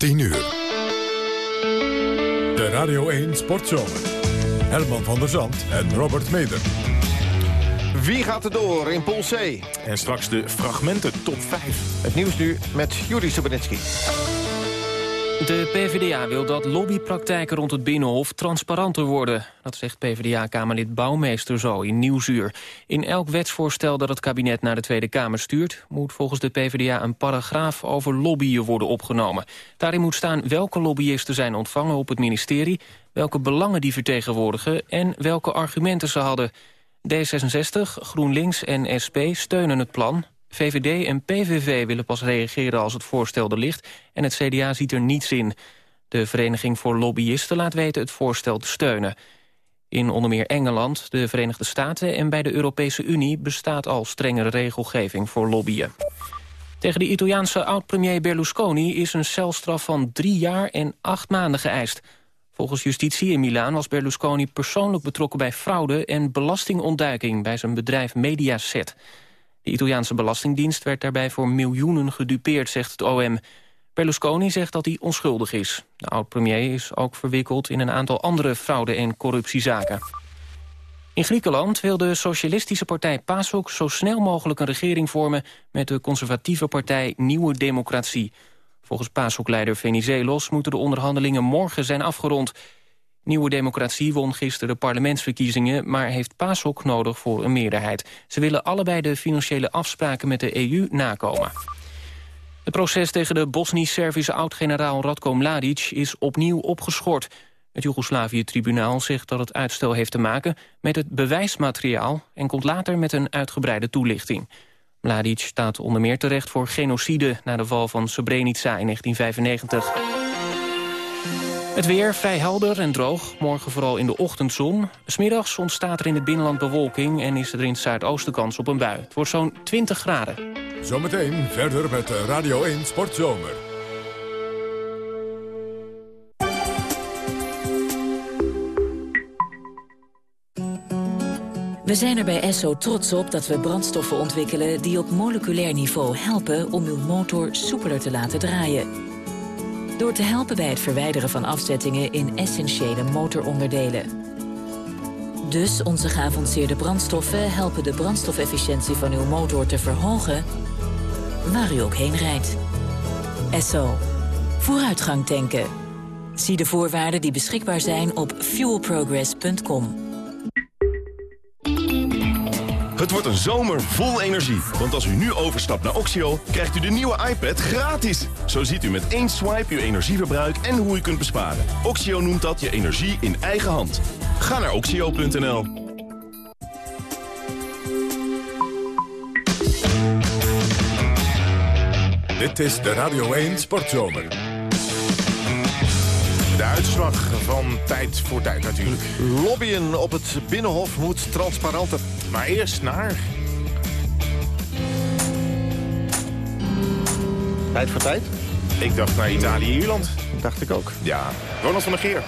10 uur. De Radio 1 Sportzomer. Herman van der Zand en Robert Meder. Wie gaat er door in Pool C? En straks de fragmenten top 5. Het nieuws nu met Juri Stubenitski. De PvdA wil dat lobbypraktijken rond het Binnenhof transparanter worden. Dat zegt PvdA-kamerlid Bouwmeester zo in Nieuwsuur. In elk wetsvoorstel dat het kabinet naar de Tweede Kamer stuurt... moet volgens de PvdA een paragraaf over lobbyen worden opgenomen. Daarin moet staan welke lobbyisten zijn ontvangen op het ministerie... welke belangen die vertegenwoordigen en welke argumenten ze hadden. D66, GroenLinks en SP steunen het plan. VVD en PVV willen pas reageren als het voorstel er ligt... en het CDA ziet er niets in. De Vereniging voor Lobbyisten laat weten het voorstel te steunen. In onder meer Engeland, de Verenigde Staten en bij de Europese Unie... bestaat al strengere regelgeving voor lobbyen. Tegen de Italiaanse oud-premier Berlusconi is een celstraf van drie jaar en acht maanden geëist. Volgens justitie in Milaan was Berlusconi persoonlijk betrokken bij fraude en belastingontduiking bij zijn bedrijf Mediaset. De Italiaanse Belastingdienst werd daarbij voor miljoenen gedupeerd, zegt het OM. Berlusconi zegt dat hij onschuldig is. De oud-premier is ook verwikkeld in een aantal andere fraude- en corruptiezaken. In Griekenland wil de socialistische partij PASOK zo snel mogelijk een regering vormen met de conservatieve partij Nieuwe Democratie. Volgens PASOK-leider Venizelos moeten de onderhandelingen morgen zijn afgerond. Nieuwe Democratie won gisteren de parlementsverkiezingen... maar heeft PASOK nodig voor een meerderheid. Ze willen allebei de financiële afspraken met de EU nakomen. Het proces tegen de Bosnisch-Servische oud-generaal Radko Mladic is opnieuw opgeschort. Het Joegoslavië-tribunaal zegt dat het uitstel heeft te maken met het bewijsmateriaal... en komt later met een uitgebreide toelichting. Mladic staat onder meer terecht voor genocide na de val van Srebrenica in 1995. Het weer vrij helder en droog. Morgen vooral in de ochtendzon. Smiddags ontstaat er in het binnenland bewolking... en is er in het zuidoosten kans op een bui. Het wordt zo'n 20 graden. Zometeen verder met Radio 1 Sportzomer. We zijn er bij Esso trots op dat we brandstoffen ontwikkelen... die op moleculair niveau helpen om uw motor soepeler te laten draaien door te helpen bij het verwijderen van afzettingen in essentiële motoronderdelen. Dus onze geavanceerde brandstoffen helpen de brandstofefficiëntie van uw motor te verhogen, waar u ook heen rijdt. Esso. Vooruitgang tanken. Zie de voorwaarden die beschikbaar zijn op fuelprogress.com. Het wordt een zomer vol energie. Want als u nu overstapt naar Oxio, krijgt u de nieuwe iPad gratis. Zo ziet u met één swipe uw energieverbruik en hoe u kunt besparen. Oxio noemt dat je energie in eigen hand. Ga naar oxio.nl. Dit is de Radio 1 Sportzomer. Uitslag van tijd voor tijd natuurlijk. Lobbyen op het Binnenhof moet transparanter. Maar eerst naar... Tijd voor tijd? Ik dacht naar Italië-Ierland. Dacht ik ook. Ja, Ronald van der Geer.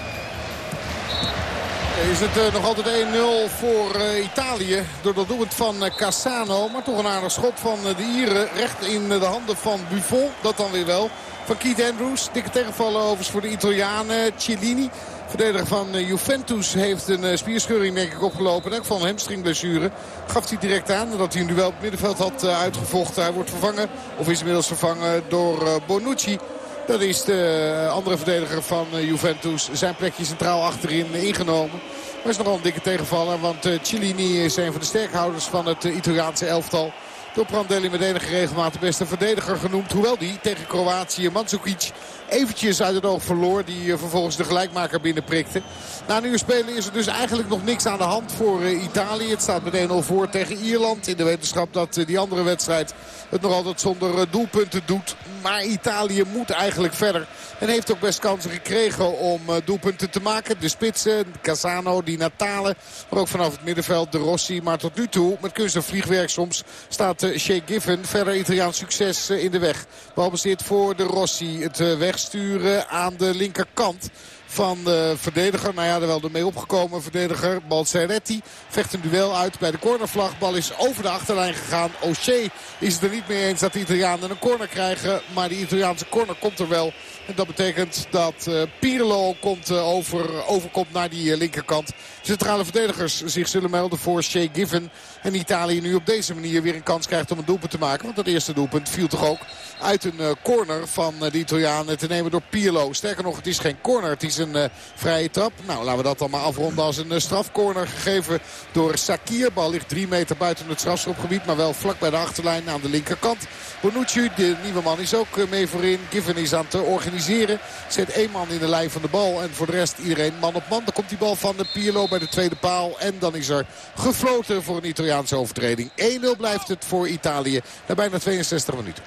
Is het uh, nog altijd 1-0 voor uh, Italië door dat doelpunt van uh, Cassano. Maar toch een aardig schot van de Ieren recht in de handen van Buffon. Dat dan weer wel. Van Keith Andrews. Dikke tegenvallen overigens voor de Italianen. Cellini. Verdediger van Juventus heeft een spierscheuring denk ik opgelopen. En van een hamstringblessure. Gaf hij direct aan dat hij een duel op het middenveld had uitgevochten. Hij wordt vervangen. Of is inmiddels vervangen door Bonucci. Dat is de andere verdediger van Juventus. Zijn plekje centraal achterin ingenomen. Maar is nogal een dikke tegenvaller. Want Cellini is een van de sterkhouders van het Italiaanse elftal. Door Prandelli met enige regelmaat de beste verdediger genoemd. Hoewel die tegen Kroatië Mandzukic eventjes uit het oog verloor. Die vervolgens de gelijkmaker binnenprikte. Na een uur spelen is er dus eigenlijk nog niks aan de hand voor Italië. Het staat met 1-0 voor tegen Ierland. In de wetenschap dat die andere wedstrijd het nog altijd zonder doelpunten doet. Maar Italië moet eigenlijk verder. En heeft ook best kansen gekregen om doelpunten te maken. De spitsen, Casano, die Natale. Maar ook vanaf het middenveld de Rossi. Maar tot nu toe, met kunst en vliegwerk soms, staat Shea Given verder Italiaans succes in de weg. Balbezit voor de Rossi. Het wegsturen aan de linkerkant van de verdediger. Nou ja, er wel de mee opgekomen verdediger. Balceretti vecht een duel uit bij de cornervlag. Bal is over de achterlijn gegaan. O'Shea is het er niet mee eens dat de Italianen een corner krijgen. Maar die Italiaanse corner komt er wel. En dat betekent dat uh, Pirlo komt, over, overkomt naar die linkerkant. Centrale verdedigers zich zullen melden voor Shea Given. En Italië nu op deze manier weer een kans krijgt om een doelpunt te maken. Want dat eerste doelpunt viel toch ook uit een corner van de Italianen te nemen door Pirlo. Sterker nog, het is geen corner. Het is een vrije trap. Nou, laten we dat dan maar afronden als een strafcorner gegeven door Sakir. Bal ligt drie meter buiten het strafschopgebied. Maar wel vlak bij de achterlijn aan de linkerkant. Bonucci, de nieuwe man, is ook mee voorin. Given is aan het organiseren. Zet één man in de lijn van de bal. En voor de rest iedereen man op man. Dan komt die bal van de Pirlo bij de tweede paal. En dan is er gefloten voor een Italiaanse overtreding. 1-0 blijft het voor Italië. Na bijna 62 minuten.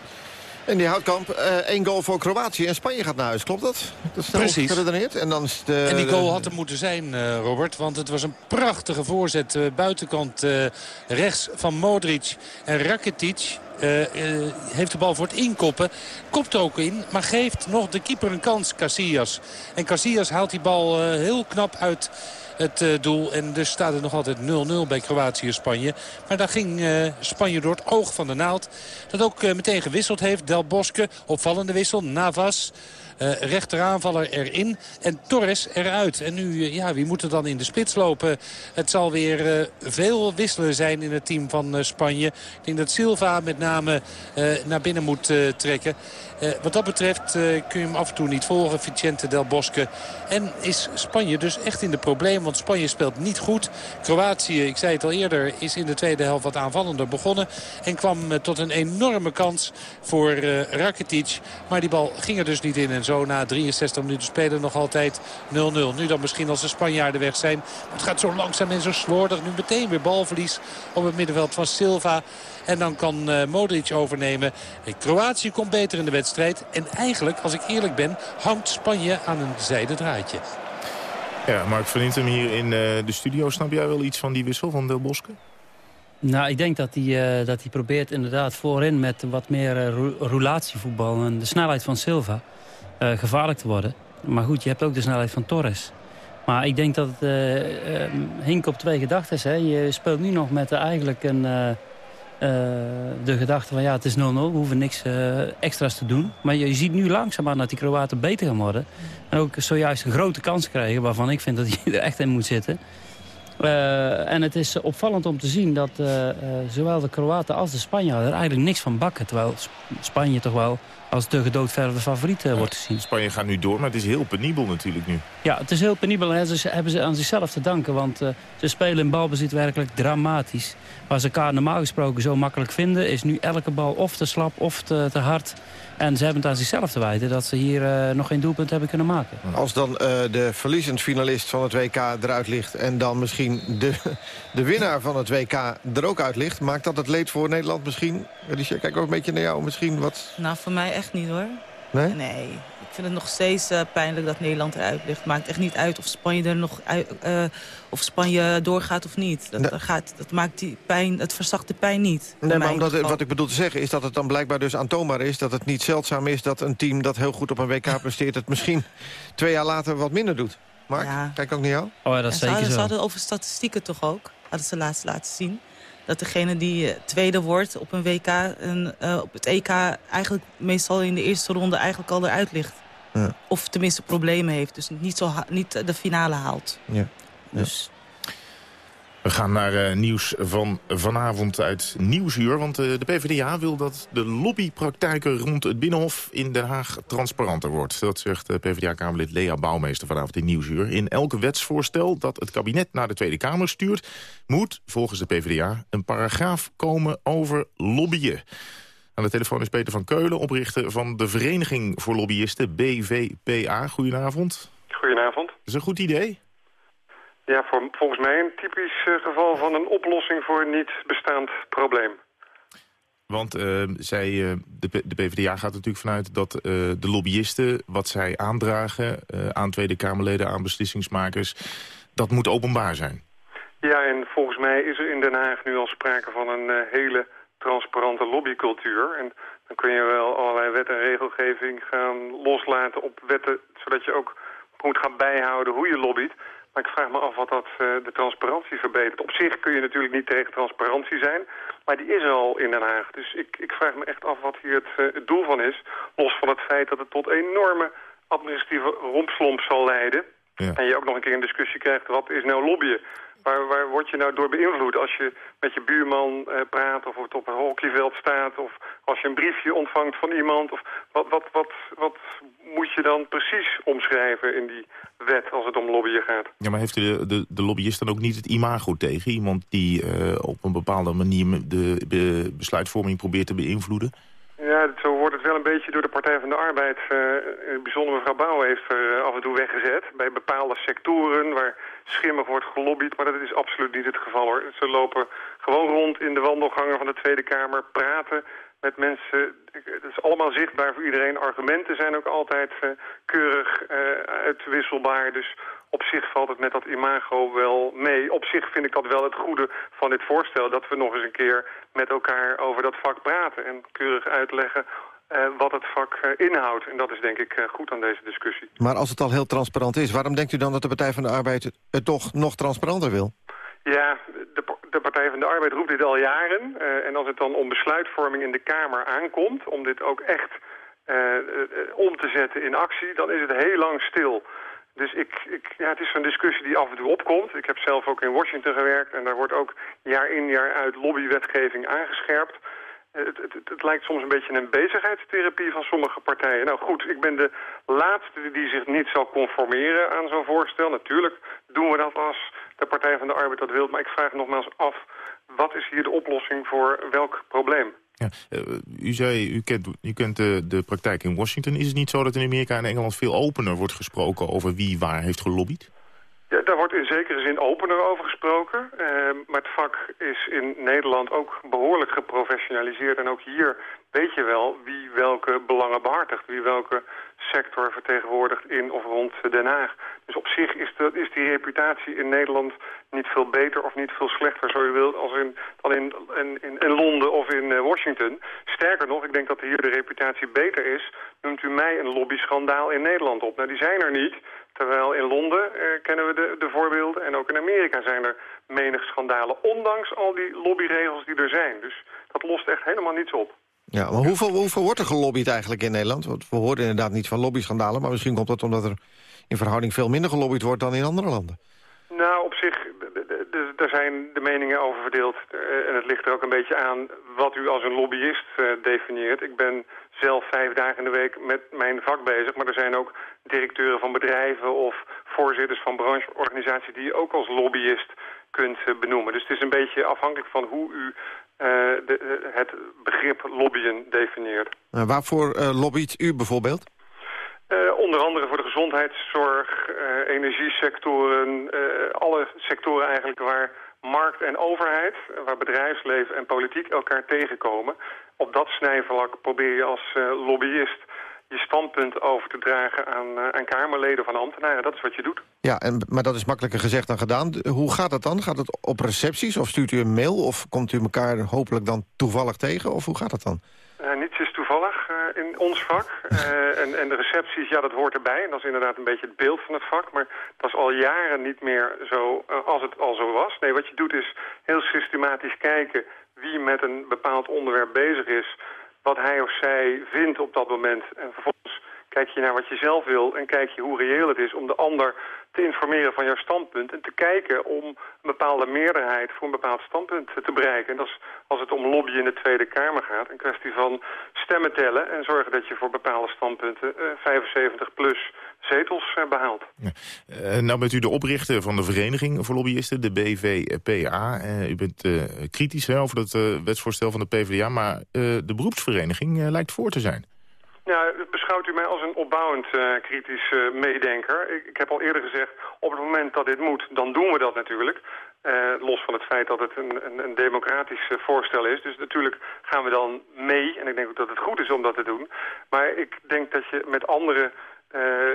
En die houtkamp, uh, één goal voor Kroatië en Spanje gaat naar huis. Klopt dat? Dat is Precies. geredeneerd. En, dan is de, en die goal had er moeten zijn, uh, Robert. Want het was een prachtige voorzet. Uh, buitenkant rechts van Modric en Rakitic. heeft de bal voor het inkoppen. Kopt ook in, maar geeft nog de keeper een kans, Casillas. En Casillas haalt die bal heel knap uit het uh, doel. En dus staat het nog altijd 0-0 bij Kroatië-Spanje. Maar daar ging uh, Spanje door het oog van de naald. Dat ook uh, meteen gewisseld heeft. Del Bosque, opvallende wissel. Navas. Rechteraanvaller erin en Torres eruit. En nu, ja, wie moet er dan in de spits lopen? Het zal weer veel wisselen zijn in het team van Spanje. Ik denk dat Silva met name naar binnen moet trekken. Wat dat betreft kun je hem af en toe niet volgen, Vicente del Bosque. En is Spanje dus echt in de problemen, want Spanje speelt niet goed. Kroatië, ik zei het al eerder, is in de tweede helft wat aanvallender begonnen. En kwam tot een enorme kans voor Rakitic. Maar die bal ging er dus niet in. En zo na 63 minuten spelen nog altijd 0-0. Nu dan misschien als de Spanjaarden weg zijn. Het gaat zo langzaam en zo slordig. Nu meteen weer balverlies op het middenveld van Silva. En dan kan uh, Modric overnemen. Kroatië komt beter in de wedstrijd. En eigenlijk, als ik eerlijk ben, hangt Spanje aan een zijden draadje. Ja, Mark van Intem hier in uh, de studio. Snap jij wel iets van die wissel van Del Bosque? Nou, ik denk dat hij, uh, dat hij probeert inderdaad voorin met wat meer roulatievoetbal... en de snelheid van Silva uh, gevaarlijk te worden. Maar goed, je hebt ook de snelheid van Torres. Maar ik denk dat het uh, uh, hink op twee gedachten is. Hè. Je speelt nu nog met eigenlijk een, de gedachte van ja, het is 0-0. We hoeven niks extra's te doen. Maar je, ziet nu langzaamaan dat die Kroaten beter gaan worden. En ook zojuist een grote kans krijgen waarvan ik vind dat je er echt in moet zitten. Uh, en het is opvallend om te zien dat uh, uh, zowel de Kroaten als de Spanjaarden er eigenlijk niks van bakken. Terwijl Spanje toch wel als de gedoodverfde favoriet ja, wordt gezien. Spanje gaat nu door, maar het is heel penibel natuurlijk nu. Ja, het is heel penibel en ze hebben ze aan zichzelf te danken. Want ze spelen in balbezit werkelijk dramatisch. Waar ze elkaar normaal gesproken zo makkelijk vinden... is nu elke bal of te slap of te, te hard... En ze hebben het aan zichzelf te wijten dat ze hier uh, nog geen doelpunt hebben kunnen maken. Als dan uh, de verliezend finalist van het WK eruit ligt... en dan misschien de, de winnaar van het WK er ook uit ligt... maakt dat het leed voor Nederland misschien... Alicia, kijk ook een beetje naar jou, misschien wat... Nou, voor mij echt niet hoor. Nee? Nee. Ik vind het nog steeds uh, pijnlijk dat Nederland eruit ligt. Maakt echt niet uit of Spanje er nog uit, uh, of Spanje doorgaat of niet. Dat, nee. gaat, dat maakt die pijn, het verzacht de pijn niet. Nee, maar omdat, wat ik bedoel te zeggen is dat het dan blijkbaar dus aantoonbaar is... dat het niet zeldzaam is dat een team dat heel goed op een WK presteert... het misschien twee jaar later wat minder doet. Mark, ja. kijk ook naar jou. Oh, ja, dat is zeker ze hadden, zo. Ze hadden over statistieken toch ook. Hadden ze laatst laten zien dat degene die uh, tweede wordt op een WK en uh, op het EK eigenlijk meestal in de eerste ronde eigenlijk al eruit ligt. Ja. Of tenminste problemen heeft. Dus niet, zo niet de finale haalt. Ja. Dus. We gaan naar uh, nieuws van vanavond uit Nieuwsuur. Want uh, de PvdA wil dat de lobbypraktijken rond het Binnenhof in Den Haag transparanter wordt. Dat zegt uh, PvdA-kamerlid Lea Bouwmeester vanavond in Nieuwsuur. In elk wetsvoorstel dat het kabinet naar de Tweede Kamer stuurt... moet volgens de PvdA een paragraaf komen over lobbyen. Aan de telefoon is Peter van Keulen, oprichter van de Vereniging voor Lobbyisten, BVPA. Goedenavond. Goedenavond. Dat is een goed idee. Ja, voor, volgens mij een typisch uh, geval van een oplossing voor een niet bestaand probleem. Want uh, zij, uh, de, de, PvdA gaat natuurlijk vanuit dat de lobbyisten... wat zij aandragen aan Tweede Kamerleden, aan beslissingsmakers... dat moet openbaar zijn. Ja, en volgens mij is er in Den Haag nu al sprake van een hele transparante lobbycultuur. En dan kun je wel allerlei wet en regelgeving gaan loslaten op wetten... zodat je ook moet gaan bijhouden hoe je lobbyt. Maar ik vraag me af wat dat de transparantie verbetert. Op zich kun je natuurlijk niet tegen transparantie zijn. Maar die is er al in Den Haag. Dus ik, ik vraag me echt af wat hier het, het doel van is. Los van het feit dat het tot enorme administratieve rompslomp zal leiden. Ja. En je ook nog een keer een discussie krijgt, wat is nou lobbyen? Waar, waar word je nou door beïnvloed als je met je buurman eh, praat of op een hockeyveld staat... of als je een briefje ontvangt van iemand? Of wat, wat, wat, wat moet je dan precies omschrijven in die wet als het om lobbyen gaat? Ja, maar heeft de, de, de lobbyist dan ook niet het imago tegen? Iemand die uh, op een bepaalde manier de, de besluitvorming probeert te beïnvloeden? Wel een beetje door de Partij van de Arbeid. Uh, bijzonder mevrouw Bouwen heeft er af en toe weggezet. Bij bepaalde sectoren waar schimmig wordt gelobbyd. Maar dat is absoluut niet het geval hoor. Ze lopen gewoon rond in de wandelgangen van de Tweede Kamer, praten met mensen. Het is allemaal zichtbaar voor iedereen. Argumenten zijn ook altijd keurig uitwisselbaar. Dus op zich valt het met dat imago wel mee. Op zich vind ik dat wel het goede van dit voorstel. Dat we nog eens een keer met elkaar over dat vak praten. En keurig uitleggen wat het vak uh, inhoudt. En dat is denk ik uh, goed aan deze discussie. Maar als het al heel transparant is... waarom denkt u dan dat de Partij van de Arbeid het toch nog transparanter wil? Ja, de, de Partij van de Arbeid roept dit al jaren. en als het dan om besluitvorming in de Kamer aankomt... om dit ook echt om te zetten in actie... dan is het heel lang stil. Dus ik, ik, ja, het is een discussie die af en toe opkomt. Ik heb zelf ook in Washington gewerkt... en daar wordt ook jaar in jaar uit lobbywetgeving aangescherpt... Het, lijkt soms een beetje een bezigheidstherapie van sommige partijen. Nou goed, ik ben de laatste die zich niet zal conformeren aan zo'n voorstel. Natuurlijk doen we dat als de Partij van de Arbeid dat wil. Maar ik vraag nogmaals af, wat is hier de oplossing voor welk probleem? Ja, uh, u zei, u kent, u kent de, de praktijk in Washington. Is het niet zo dat in Amerika en Engeland veel opener wordt gesproken over wie waar heeft gelobbyd? Daar wordt in zekere zin opener over gesproken. Uh, maar het vak is in Nederland ook behoorlijk geprofessionaliseerd. En ook hier weet je wel wie welke belangen behartigt. Wie welke sector vertegenwoordigt in of rond Den Haag. Dus op zich is, de, is die reputatie in Nederland niet veel beter of niet veel slechter, zo je wilt, als in, dan in, in, in Londen of in uh, Washington. Sterker nog, ik denk dat hier de reputatie beter is. Noemt u mij een lobby-schandaal in Nederland op? Nou, die zijn er niet. Terwijl in Londen eh, kennen we de, de voorbeelden en ook in Amerika zijn er menig schandalen. Ondanks al die lobbyregels die er zijn. Dus dat lost echt helemaal niets op. Ja, maar hoeveel, hoeveel wordt er gelobbyd eigenlijk in Nederland? Want we horen inderdaad niet van lobbyschandalen... maar misschien komt dat omdat er in verhouding veel minder gelobbyd wordt dan in andere landen. Nou, op zich, daar zijn de meningen over verdeeld. Eh, en het ligt er ook een beetje aan wat u als een lobbyist uh, definieert. Ik ben zelf vijf dagen in de week met mijn vak bezig. Maar er zijn ook directeuren van bedrijven of voorzitters van brancheorganisaties... die je ook als lobbyist kunt uh, benoemen. Dus het is een beetje afhankelijk van hoe u de, het begrip lobbyen definieert. waarvoor lobbyt u bijvoorbeeld? Onder andere voor de gezondheidszorg, energiesectoren, alle sectoren eigenlijk waar markt en overheid, waar bedrijfsleven en politiek elkaar tegenkomen. Op dat snijvlak probeer je als lobbyist je standpunt over te dragen aan, aan Kamerleden van ambtenaren. Dat is wat je doet. Ja, en, maar dat is makkelijker gezegd dan gedaan. Hoe gaat dat dan? Gaat het op recepties of stuurt u een mail? Of komt u elkaar hopelijk dan toevallig tegen? Of hoe gaat dat dan? niets toevallig in ons vak. Uh, en, en de recepties, ja, dat hoort erbij. En dat is inderdaad een beetje het beeld van het vak. Maar dat is al jaren niet meer zo uh, als het al zo was. Nee, wat je doet is heel systematisch kijken wie met een bepaald onderwerp bezig is. Wat hij of zij vindt op dat moment. En vervolgens kijk je naar wat je zelf wil en kijk je hoe reëel het is om de ander te informeren van jouw standpunt... en te kijken om een bepaalde meerderheid voor een bepaald standpunt te bereiken. En dat is, als het om lobby in de Tweede Kamer gaat, een kwestie van stemmen tellen... en zorgen dat je voor bepaalde standpunten uh, 75 plus zetels uh, behaalt. Ja. Uh, nou bent u de oprichter van de Vereniging voor Lobbyisten, de BVPA. u bent kritisch hè, over dat wetsvoorstel van de PvdA... maar de beroepsvereniging lijkt voor te zijn. Beschouwt u mij als een opbouwend uh, kritisch uh, meedenker. Ik, ik, heb al eerder gezegd, op het moment dat dit moet, dan doen we dat natuurlijk. Uh, los van het feit dat het een, een, een democratisch voorstel is. Dus natuurlijk gaan we dan mee. En ik denk ook dat het goed is om dat te doen. Maar ik denk dat je met andere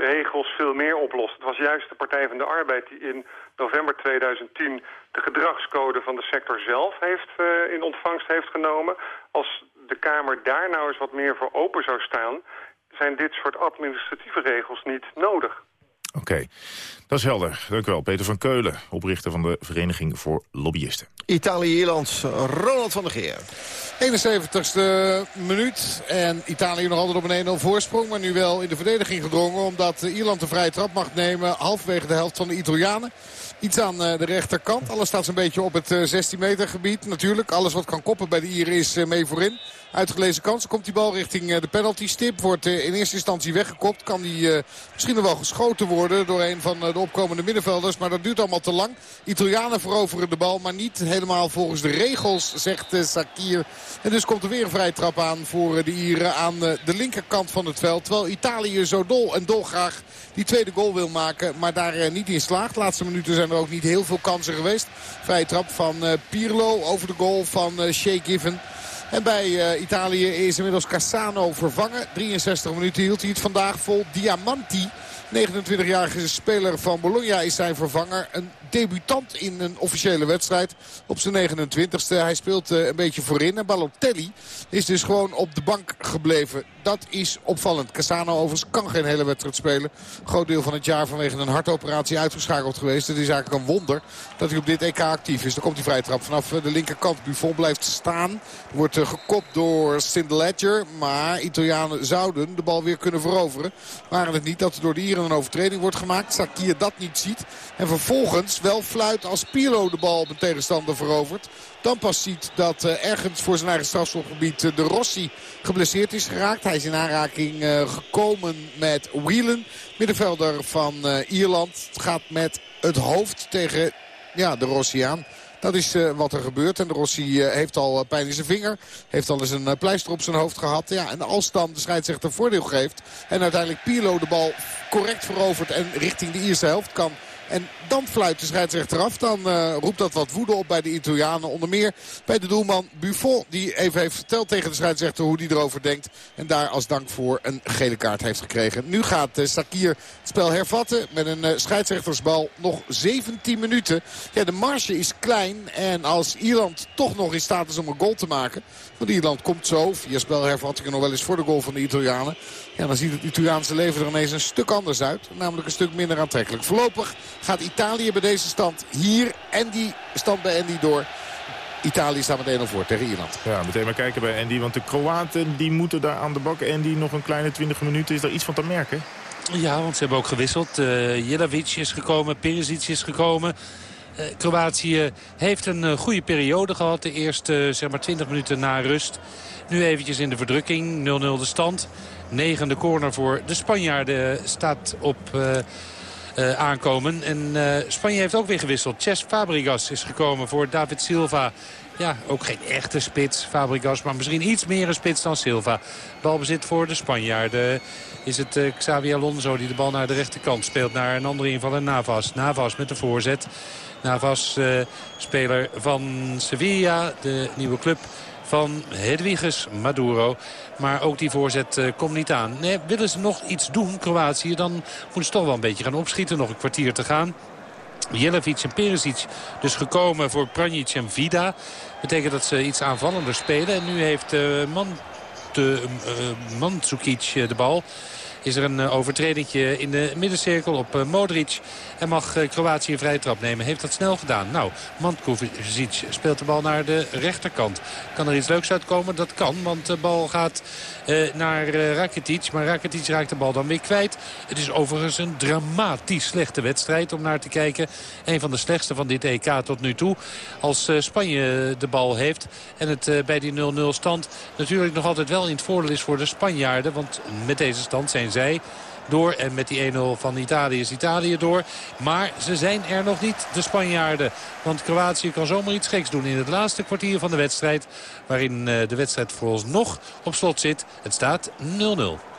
regels veel meer oplost. Het was juist de Partij van de Arbeid die in november 2010 de gedragscode van de sector zelf heeft, in ontvangst heeft genomen. Als de Kamer daar nou eens wat meer voor open zou staan... zijn dit soort administratieve regels niet nodig. Oké, dat is helder. Dank u wel. Peter van Keulen, oprichter van de Vereniging voor Lobbyisten. Italië-Ierland, Ronald van der Geer. 71ste minuut. En Italië nog altijd op een 1-0 voorsprong. Maar nu wel in de verdediging gedrongen. Omdat Ierland de vrije trap mag nemen. Halverwege de helft van de Italianen. Iets aan eh, de rechterkant. Alles staat zo'n beetje op het 16 eh, meter gebied. Natuurlijk, alles wat kan koppen bij de Ieren is eh, mee voorin. Uitgelezen kans. Komt die bal richting de penalty stip. Wordt in eerste instantie weggekopt. Kan die misschien nog wel geschoten worden door een van de opkomende middenvelders. Maar dat duurt allemaal te lang. Italianen veroveren de bal. Maar niet helemaal volgens de regels, zegt Sakir. En dus komt er weer een vrije trap aan voor de Ieren aan de linkerkant van het veld. Terwijl Italië zo dol en dolgraag die tweede goal wil maken. Maar daar niet in slaagt. De laatste minuten zijn er ook niet heel veel kansen geweest. Vrije trap van Pirlo over de goal van Shea Given. En bij Italië is inmiddels Cassano vervangen. 63 minuten hield hij het vandaag vol. Diamanti 29-jarige speler van Bologna is zijn vervanger. Debutant in een officiële wedstrijd op zijn 29ste. Hij speelt een beetje voorin. En Balotelli is dus gewoon op de bank gebleven. Dat is opvallend. Cassano overigens kan geen hele wedstrijd spelen. Groot deel van het jaar vanwege een hartoperatie uitgeschakeld geweest. Het is eigenlijk een wonder dat hij op dit EK actief is. Dan komt die vrije trap vanaf de linkerkant. Buffon blijft staan. Wordt gekopt door Ledger. Maar Italianen zouden de bal weer kunnen veroveren. Waren het niet dat er door de Ieren een overtreding wordt gemaakt. Sakir dat niet ziet. En vervolgens wel fluit als Pirlo de bal op een tegenstander verovert. Dan pas ziet dat uh, ergens voor zijn eigen strafschopgebied uh, de Rossi geblesseerd is geraakt. Hij is in aanraking uh, gekomen met Whelan, middenvelder van Ierland. Gaat met het hoofd tegen ja, de Rossi aan. Dat is wat er gebeurt. En de Rossi heeft al pijn in zijn vinger. Heeft al eens een pleister op zijn hoofd gehad. Ja, en als dan de scheidsrechter voordeel geeft. En uiteindelijk Pirlo de bal correct verovert. En richting de Ierse helft kan en dan fluit de scheidsrechter af. Dan uh, roept dat wat woede op bij de Italianen. Onder meer bij de doelman Buffon. Die even heeft verteld tegen de scheidsrechter hoe hij erover denkt. En daar als dank voor een gele kaart heeft gekregen. Nu gaat uh, Sakir het spel hervatten met een uh, scheidsrechtersbal. Nog 17 minuten. Ja, de marge is klein. En als Ierland toch nog in staat is om een goal te maken. Want Ierland komt zo via spelhervattingen nog wel eens voor de goal van de Italianen. Ja, dan ziet het Italiaanse leven er ineens een stuk anders uit. Namelijk een stuk minder aantrekkelijk. Voorlopig gaat Italië bij deze stand hier en die stand bij Andy door. Italië staat met 1-0 voor tegen Ierland. Ja, meteen maar kijken bij Andy. Want de Kroaten die moeten daar aan de bak. Andy nog een kleine 20 minuten. Is daar iets van te merken? Ja, want ze hebben ook gewisseld. Uh, Jelavic is gekomen, Perisic is gekomen. Uh, Kroatië heeft een uh, goede periode gehad. De eerste zeg maar 20 minuten na rust. Nu eventjes in de verdrukking. 0-0 de stand. Negende corner voor de Spanjaarden staat op... Uh, aankomen. En uh, Spanje heeft ook weer gewisseld. Ches Fabregas is gekomen voor David Silva. Ja, ook geen echte spits, Fabregas, maar misschien iets meer een spits dan Silva. Balbezit voor de Spanjaarden. Is het uh, Xavi Alonso die de bal naar de rechterkant speelt. Naar een andere invaller, Navas. Navas met de voorzet. Navas, speler van Sevilla, de nieuwe club van Hedwiges Maduro. Maar ook die voorzet uh, komt niet aan. Nee, willen ze nog iets doen, Kroatië, dan moeten ze toch wel een beetje gaan opschieten. Nog een kwartier te gaan. Jelevic en Perisic dus gekomen voor Pranjic en Vida. Betekent dat ze iets aanvallender spelen. En nu heeft uh, de bal is er een uh, overtredingje in de middencirkel op uh, Modric. En mag uh, Kroatië een vrije trap nemen. Heeft dat snel gedaan. Nou, Mandkovic speelt de bal naar de rechterkant. Kan er iets leuks uitkomen? Dat kan, want de bal gaat naar Rakitic. Maar Rakitic raakt de bal dan weer kwijt. Het is overigens een dramatisch slechte wedstrijd om naar te kijken. Een van de slechtste van dit EK tot nu toe. Als Spanje de bal heeft en het bij die 0-0 stand natuurlijk nog altijd wel in het voordeel is voor de Spanjaarden. Want met deze stand zijn zij door. En met die 1-0 van Italië is Italië door. Maar ze zijn er nog niet, de Spanjaarden. Want Kroatië kan zomaar iets geks doen in het laatste kwartier van de wedstrijd. Waarin eh, de wedstrijd vooralsnog op slot zit. Het staat 0-0.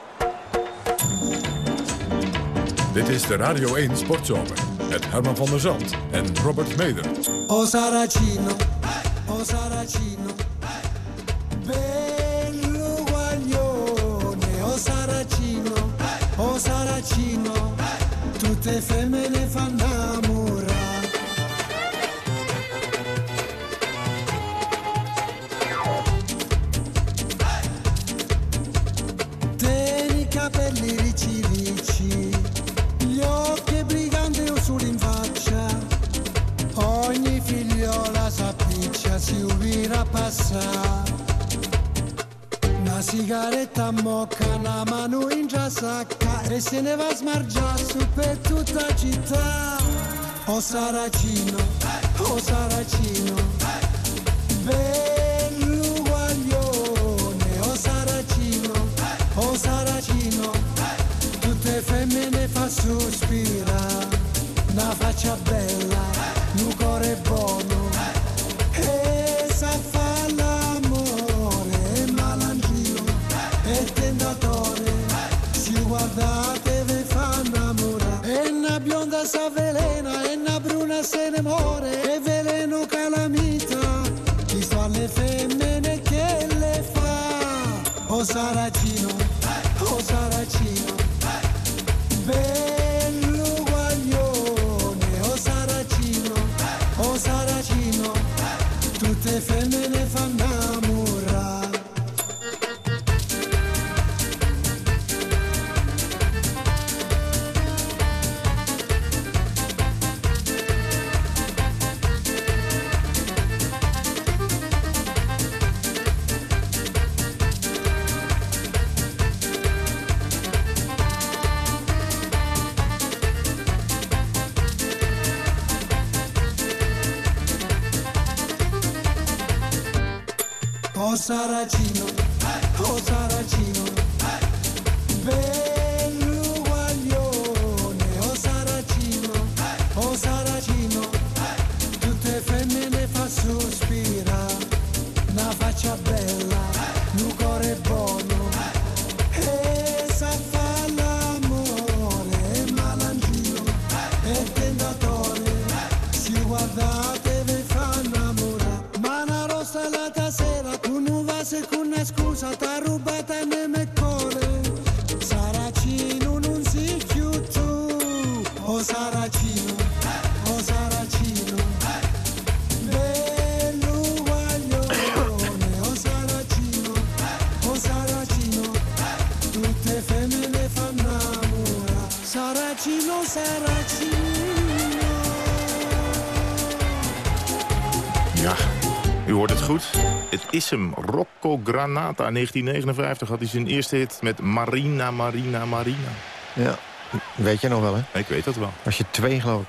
Dit is de Radio 1 Sportzomer. Met Herman van der Zand en Robert Meder. O Saracino, o Saracino. o saracino, tutte femmine fanno amore. Tieni i capelli ricci ricci, gli occhi briganti o sull'infaccia, ogni figliola s'appiccia, si ubira a passare metta mocca una mano in già sacca e se ne va a smargiare su per tutta città. O Saracino, o Saracino, bell'uguaglione, o Saracino, o Saracino, tutte femmine fa sospira, una faccia bella, un cuore buono, e sa fa si guardate ve fa innamorare, e una bionda sa velena, e una bruna se ne muore, e veleno calamita, chi sta alle femmine che le fa, o Saracino, o Saracino, bell'uguaglione, is hem. Rocco Granata. 1959 had hij zijn eerste hit met Marina, Marina, Marina. Ja, weet je nog wel, hè? Ik weet dat wel. Was je twee, geloof ik.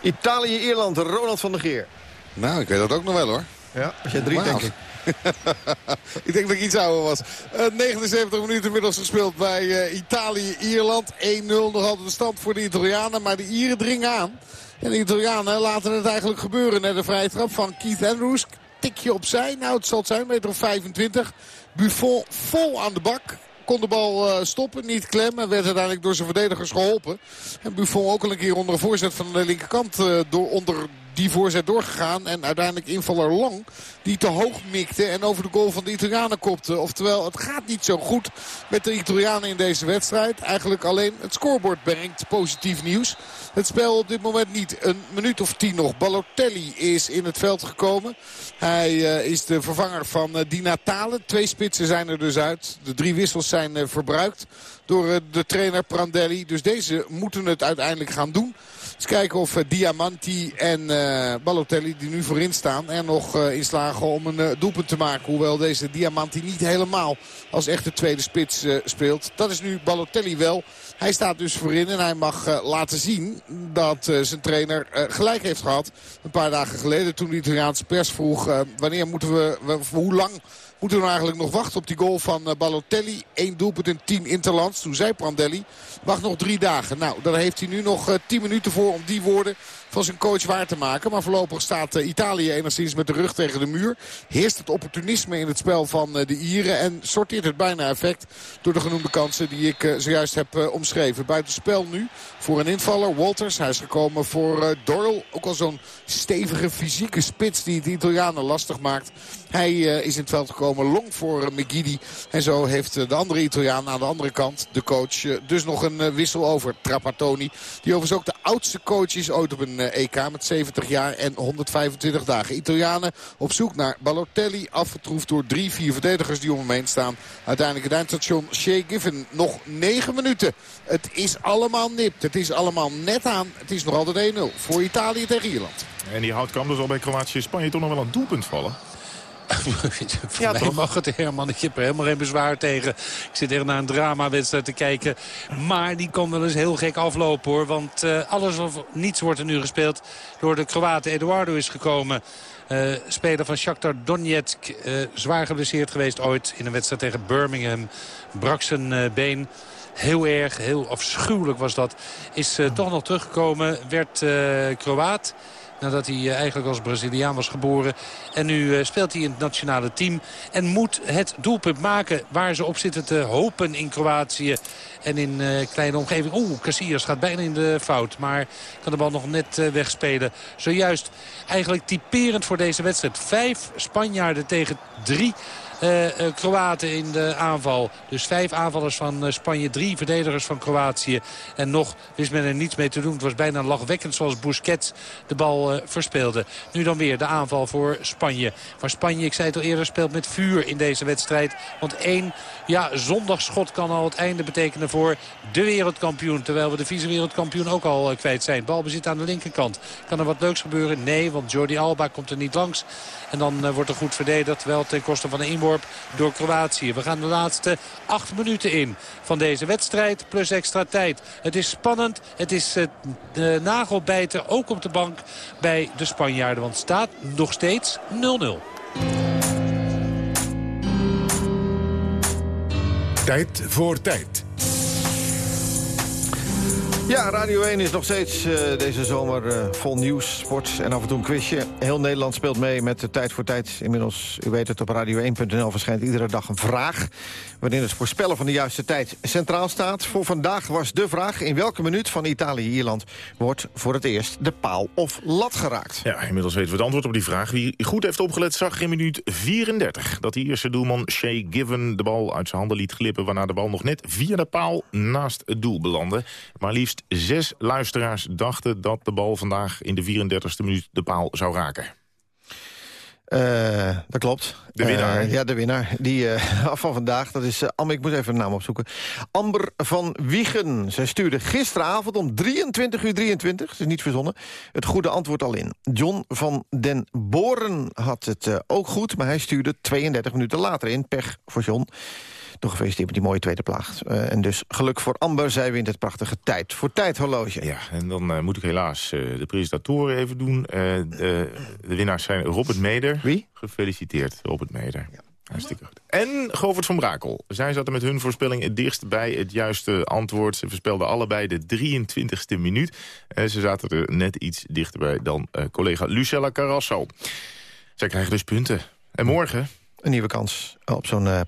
Italië-Ierland, Ronald van der Geer. Nou, ik weet dat ook nog wel hoor. Ja, als jij drie, denk ik. ik denk dat ik iets ouder was. Eh, 79 minuten inmiddels gespeeld bij eh, Italië-Ierland. 1-0 nog altijd de stand voor de Italianen. Maar de Ieren dringen aan. En de Italianen laten het eigenlijk gebeuren. Net de vrije trap van Keith Andrews. Tikje opzij. Nou, het zal het zijn. Meter of 25. Buffon vol aan de bak. Kon de bal eh, stoppen, niet klem. En werd uiteindelijk door zijn verdedigers geholpen. En Buffon ook al een keer onder een voorzet van de linkerkant eh, door, onder die voorzet doorgegaan. En uiteindelijk invaller Lang die te hoog mikte en over de goal van de Italianen kopte. Oftewel, het gaat niet zo goed met de Italianen in deze wedstrijd. Eigenlijk alleen het scorebord brengt positief nieuws. Het spel op dit moment niet. Een minuut of tien nog. Balotelli is in het veld gekomen. Hij eh, is de vervanger van eh, Di Natale. Twee spitsen zijn er dus uit. De drie wissels zijn eh, verbruikt door de trainer Prandelli. Dus deze moeten het uiteindelijk gaan doen. Eens kijken of eh, Diamanti en eh, Balotelli die nu voorin staan er nog eh, in slagen om een doelpunt te maken. Hoewel deze Diamanti niet helemaal als echte tweede spits speelt. Dat is nu Balotelli wel. Hij staat dus voorin en hij mag laten zien dat zijn trainer gelijk heeft gehad. Een paar dagen geleden toen de Italiaanse pers vroeg wanneer moeten we, we- hoe lang moeten we nou eigenlijk nog wachten op die goal van eh, Balotelli. Eén doelpunt in tien interlands. Toen zei Prandelli, wacht nog drie dagen. Nou, daar heeft hij nu nog eh, tien minuten voor om die woorden van zijn coach waar te maken. Maar voorlopig staat eh, Italië enigszins met de rug tegen de muur. Heerst het opportunisme in het spel van eh, de Ieren. En sorteert het bijna effect door de genoemde kansen die ik eh, zojuist heb omschreven. Buitenspel nu voor een invaller. Walters, hij is gekomen voor Doyle. Ook al zo'n stevige fysieke spits die het Italianen lastig maakt. Hij is in het veld gekomen long voor McGiddy. En zo heeft de andere Italiaan aan de andere kant, de coach, dus nog een wissel over. Trapattoni, die overigens ook de oudste coach is ooit op een EK met 70 jaar en 125 dagen. Italianen op zoek naar Balotelli, afgetroefd door drie, vier verdedigers die om hem heen staan. Uiteindelijk het eindstation Shea Given. Nog 9 minuten. Het is allemaal nipt. Het is allemaal net aan. Het is nog altijd 1-0 voor Italië tegen Ierland. En die hout kan dus al bij Kroatië-Spanje toch nog wel een doelpunt vallen. Voor ja, mij toch? mag het, Herman. Ik heb er helemaal geen bezwaar tegen. Ik zit er naar een dramawedstrijd te kijken. Maar die kan wel eens heel gek aflopen, hoor. Want uh, alles of niets wordt er nu gespeeld door de Kroaten. Eduardo is gekomen. Uh, speler van Shakhtar Donetsk. Uh, zwaar geblesseerd geweest ooit in een wedstrijd tegen Birmingham. Brak zijn been. Heel erg, heel afschuwelijk was dat. Is toch nog teruggekomen. Werd Kroaat. Nadat hij eh, eigenlijk als Braziliaan was geboren. En nu eh, speelt hij in het nationale team. En moet het doelpunt maken waar ze op zitten te hopen in Kroatië. En in uh, kleine omgeving. Oeh, Casillas gaat bijna in de fout. Maar kan de bal nog net wegspelen. Zojuist eigenlijk typerend voor deze wedstrijd. Vijf Spanjaarden tegen drie Kroaten in de aanval. Dus vijf aanvallers van uh, Spanje, drie verdedigers van Kroatië. En nog wist men er niets mee te doen. Het was bijna lachwekkend zoals Busquets de bal verspeelde. Nu dan weer de aanval voor Spanje. Maar Spanje, ik zei het al eerder, speelt met vuur in deze wedstrijd. Want één ja, zondagschot kan al het einde betekenen voor de wereldkampioen. Terwijl we de vice-wereldkampioen ook al kwijt zijn. Balbezit aan de linkerkant. Kan er wat leuks gebeuren? Nee, want Jordi Alba komt er niet langs. En dan wordt er goed verdedigd. Wel ten koste van de inworp door Kroatië. We gaan de laatste acht minuten in van deze wedstrijd. Plus extra tijd. Het is spannend. Het is uh, nagelbijten ook op de bank bij de Spanjaarden. Want staat nog steeds 0-0. Tijd voor tijd. Ja, Radio 1 is nog steeds uh, deze zomer uh, vol nieuws, sport en af en toe een quizje. Heel Nederland speelt mee met de Tijd voor Tijd. Inmiddels, u weet het, op radio1.nl verschijnt iedere dag een vraag... waarin het voorspellen van de juiste tijd centraal staat. Voor vandaag was de vraag in welke minuut van Italië-Ierland... wordt voor het eerst de paal of lat geraakt? Ja, inmiddels weten we het antwoord op die vraag. Wie goed heeft opgelet zag in minuut 34... dat de Ierse doelman Shea Given de bal uit zijn handen liet glippen... waarna de bal nog net via de paal naast het doel belandde. Maar liefst zes luisteraars dachten dat de bal vandaag in de 34e minuut de paal zou raken. Uh, dat klopt. De winnaar. Uh, ja, de winnaar. Die uh, van vandaag, dat is... Amber, ik moet even de naam opzoeken. Amber van Wiegen. Zij stuurde gisteravond om 23 uur 23, het is niet verzonnen... het goede antwoord al in. John van den Boren had het ook goed... maar hij stuurde 32 minuten later in. Pech voor John. Toch gefeliciteerd met die mooie tweede plaats. Uh, en dus geluk voor Amber, zij wint het prachtige tijd. Voor tijdhorloge. Ja, en dan uh, moet ik helaas uh, de presentatoren even doen. De, de, winnaars zijn Robert Meder. Wie? Gefeliciteerd, Robert Meder. Ja. Hartstikke goed. En Govert van Brakel. Zij zaten met hun voorspelling het dichtst bij het juiste antwoord. Ze voorspelden allebei de 23ste minuut. En ze zaten er net iets dichterbij dan collega Lucella Carrasso. Zij krijgen dus punten. En morgen een nieuwe kans op zo'n uh.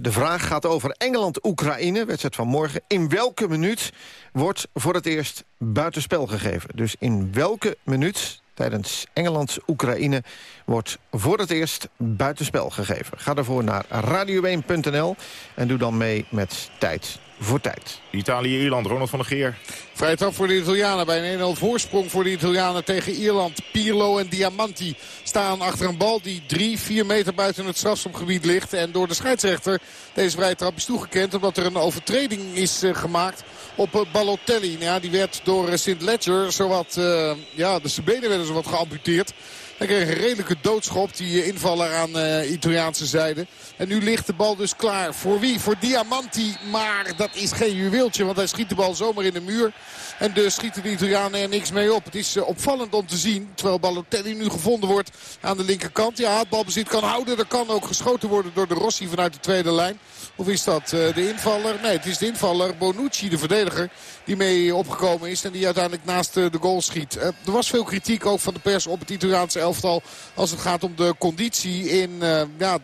De vraag gaat over Engeland-Oekraïne, wedstrijd van morgen. In welke minuut wordt voor het eerst buitenspel gegeven? Dus in welke minuut tijdens Engeland-Oekraïne wordt voor het eerst buitenspel gegeven? Ga daarvoor naar radio1.nl en doe dan mee met tijd voor tijd. Italië-Ierland, Ronald van der Geer. Vrij trap voor de Italianen bij een 1-0 voorsprong voor de Italianen tegen Ierland. Pirlo en Diamanti staan achter een bal die 3, 4 meter buiten het strafschopgebied ligt. En door de scheidsrechter deze vrije trap is toegekend omdat er een overtreding is uh, gemaakt op uh, Balotelli. Ja, die werd door uh, Sint Ledger zowat, ja, de benen werden zowat geamputeerd. Hij kreeg een redelijke doodschop, die invaller aan uh, Italiaanse zijde. En nu ligt de bal dus klaar. Voor wie? Voor Diamanti. Maar dat is geen juweeltje, want hij schiet de bal zomaar in de muur. En dus schieten de Italianen er niks mee op. Het is uh, opvallend om te zien, terwijl Balotelli nu gevonden wordt aan de linkerkant. Ja, het balbezit kan houden. Er kan ook geschoten worden door de Rossi vanuit de tweede lijn. Of is dat de invaller? Nee, het is de invaller Bonucci, de verdediger, die mee opgekomen is. En die uiteindelijk naast de goal schiet. er was veel kritiek ook van de pers op het Italiaanse elftal. Als het gaat om de conditie in ja,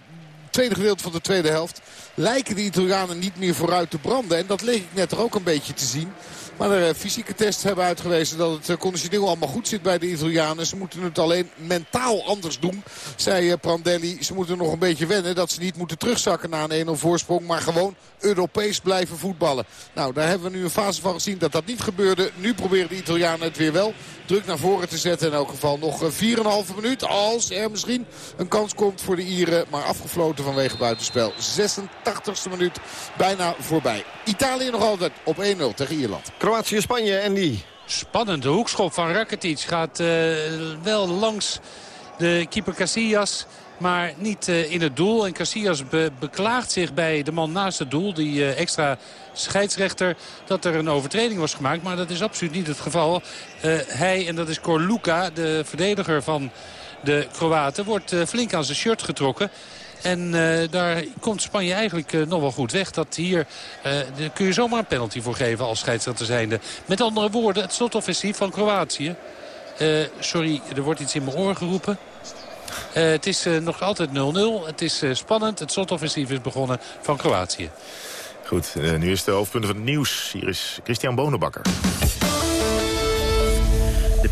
tweede gedeelte van de tweede helft lijken de Italianen niet meer vooruit te branden. En dat leek ik net er ook een beetje te zien. Maar de fysieke tests hebben uitgewezen dat het eh, conditioneel allemaal goed zit bij de Italianen. Ze moeten het alleen mentaal anders doen, zei eh, Prandelli. Ze moeten nog een beetje wennen dat ze niet moeten terugzakken na een 1-0 voorsprong. Maar gewoon Europees blijven voetballen. Nou, daar hebben we nu een fase van gezien dat dat niet gebeurde. Nu proberen de Italianen het weer wel druk naar voren te zetten. In elk geval nog 4,5 eh, minuut. Als er misschien een kans komt voor de Ieren. Maar afgefloten vanwege buitenspel. 86e minuut bijna voorbij. Italië nog altijd op 1-0 tegen Ierland. Kroatië, Spanje en die. Spannende hoekschop van Rakitic gaat uh, wel langs de keeper Casillas. maar niet uh, in het doel. En Casillas be beklaagt zich bij de man naast het doel, die uh, extra scheidsrechter, dat er een overtreding was gemaakt. Maar dat is absoluut niet het geval. Hij, en dat is Korluka, de verdediger van de Kroaten, wordt flink aan zijn shirt getrokken. En uh, daar komt Spanje eigenlijk uh, nog wel goed weg. Dat hier uh, daar kun je zomaar een penalty voor geven als scheidsrechter zijnde. Met andere woorden, het slotoffensief van Kroatië. sorry, er wordt iets in mijn oor geroepen. het is nog altijd 0-0. Het is spannend. Het slotoffensief is begonnen van Kroatië. Goed, nu is de hoofdpunten van het nieuws. Hier is Christian Bonenbakker.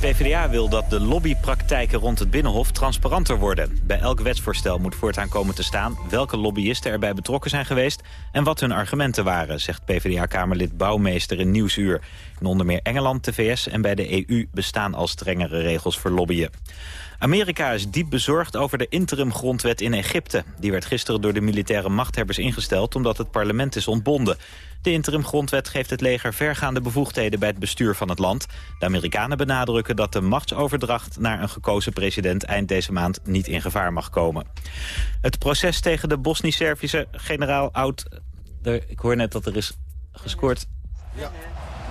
PvdA wil dat de lobbypraktijken rond het Binnenhof transparanter worden. Bij elk wetsvoorstel moet voortaan komen te staan... welke lobbyisten erbij betrokken zijn geweest... en wat hun argumenten waren, zegt PvdA-kamerlid Bouwmeester in Nieuwsuur. In onder meer Engeland, de VS en bij de EU bestaan al strengere regels voor lobbyen. Amerika is diep bezorgd over de interim-grondwet in Egypte. Die werd gisteren door de militaire machthebbers ingesteld... omdat het parlement is ontbonden. De interim-grondwet geeft het leger vergaande bevoegdheden bij het bestuur van het land. De Amerikanen benadrukken dat de machtsoverdracht naar een gekozen president eind deze maand niet in gevaar mag komen. Het proces tegen de Bosnisch-Servische generaal Oud... Ik hoor net dat er is gescoord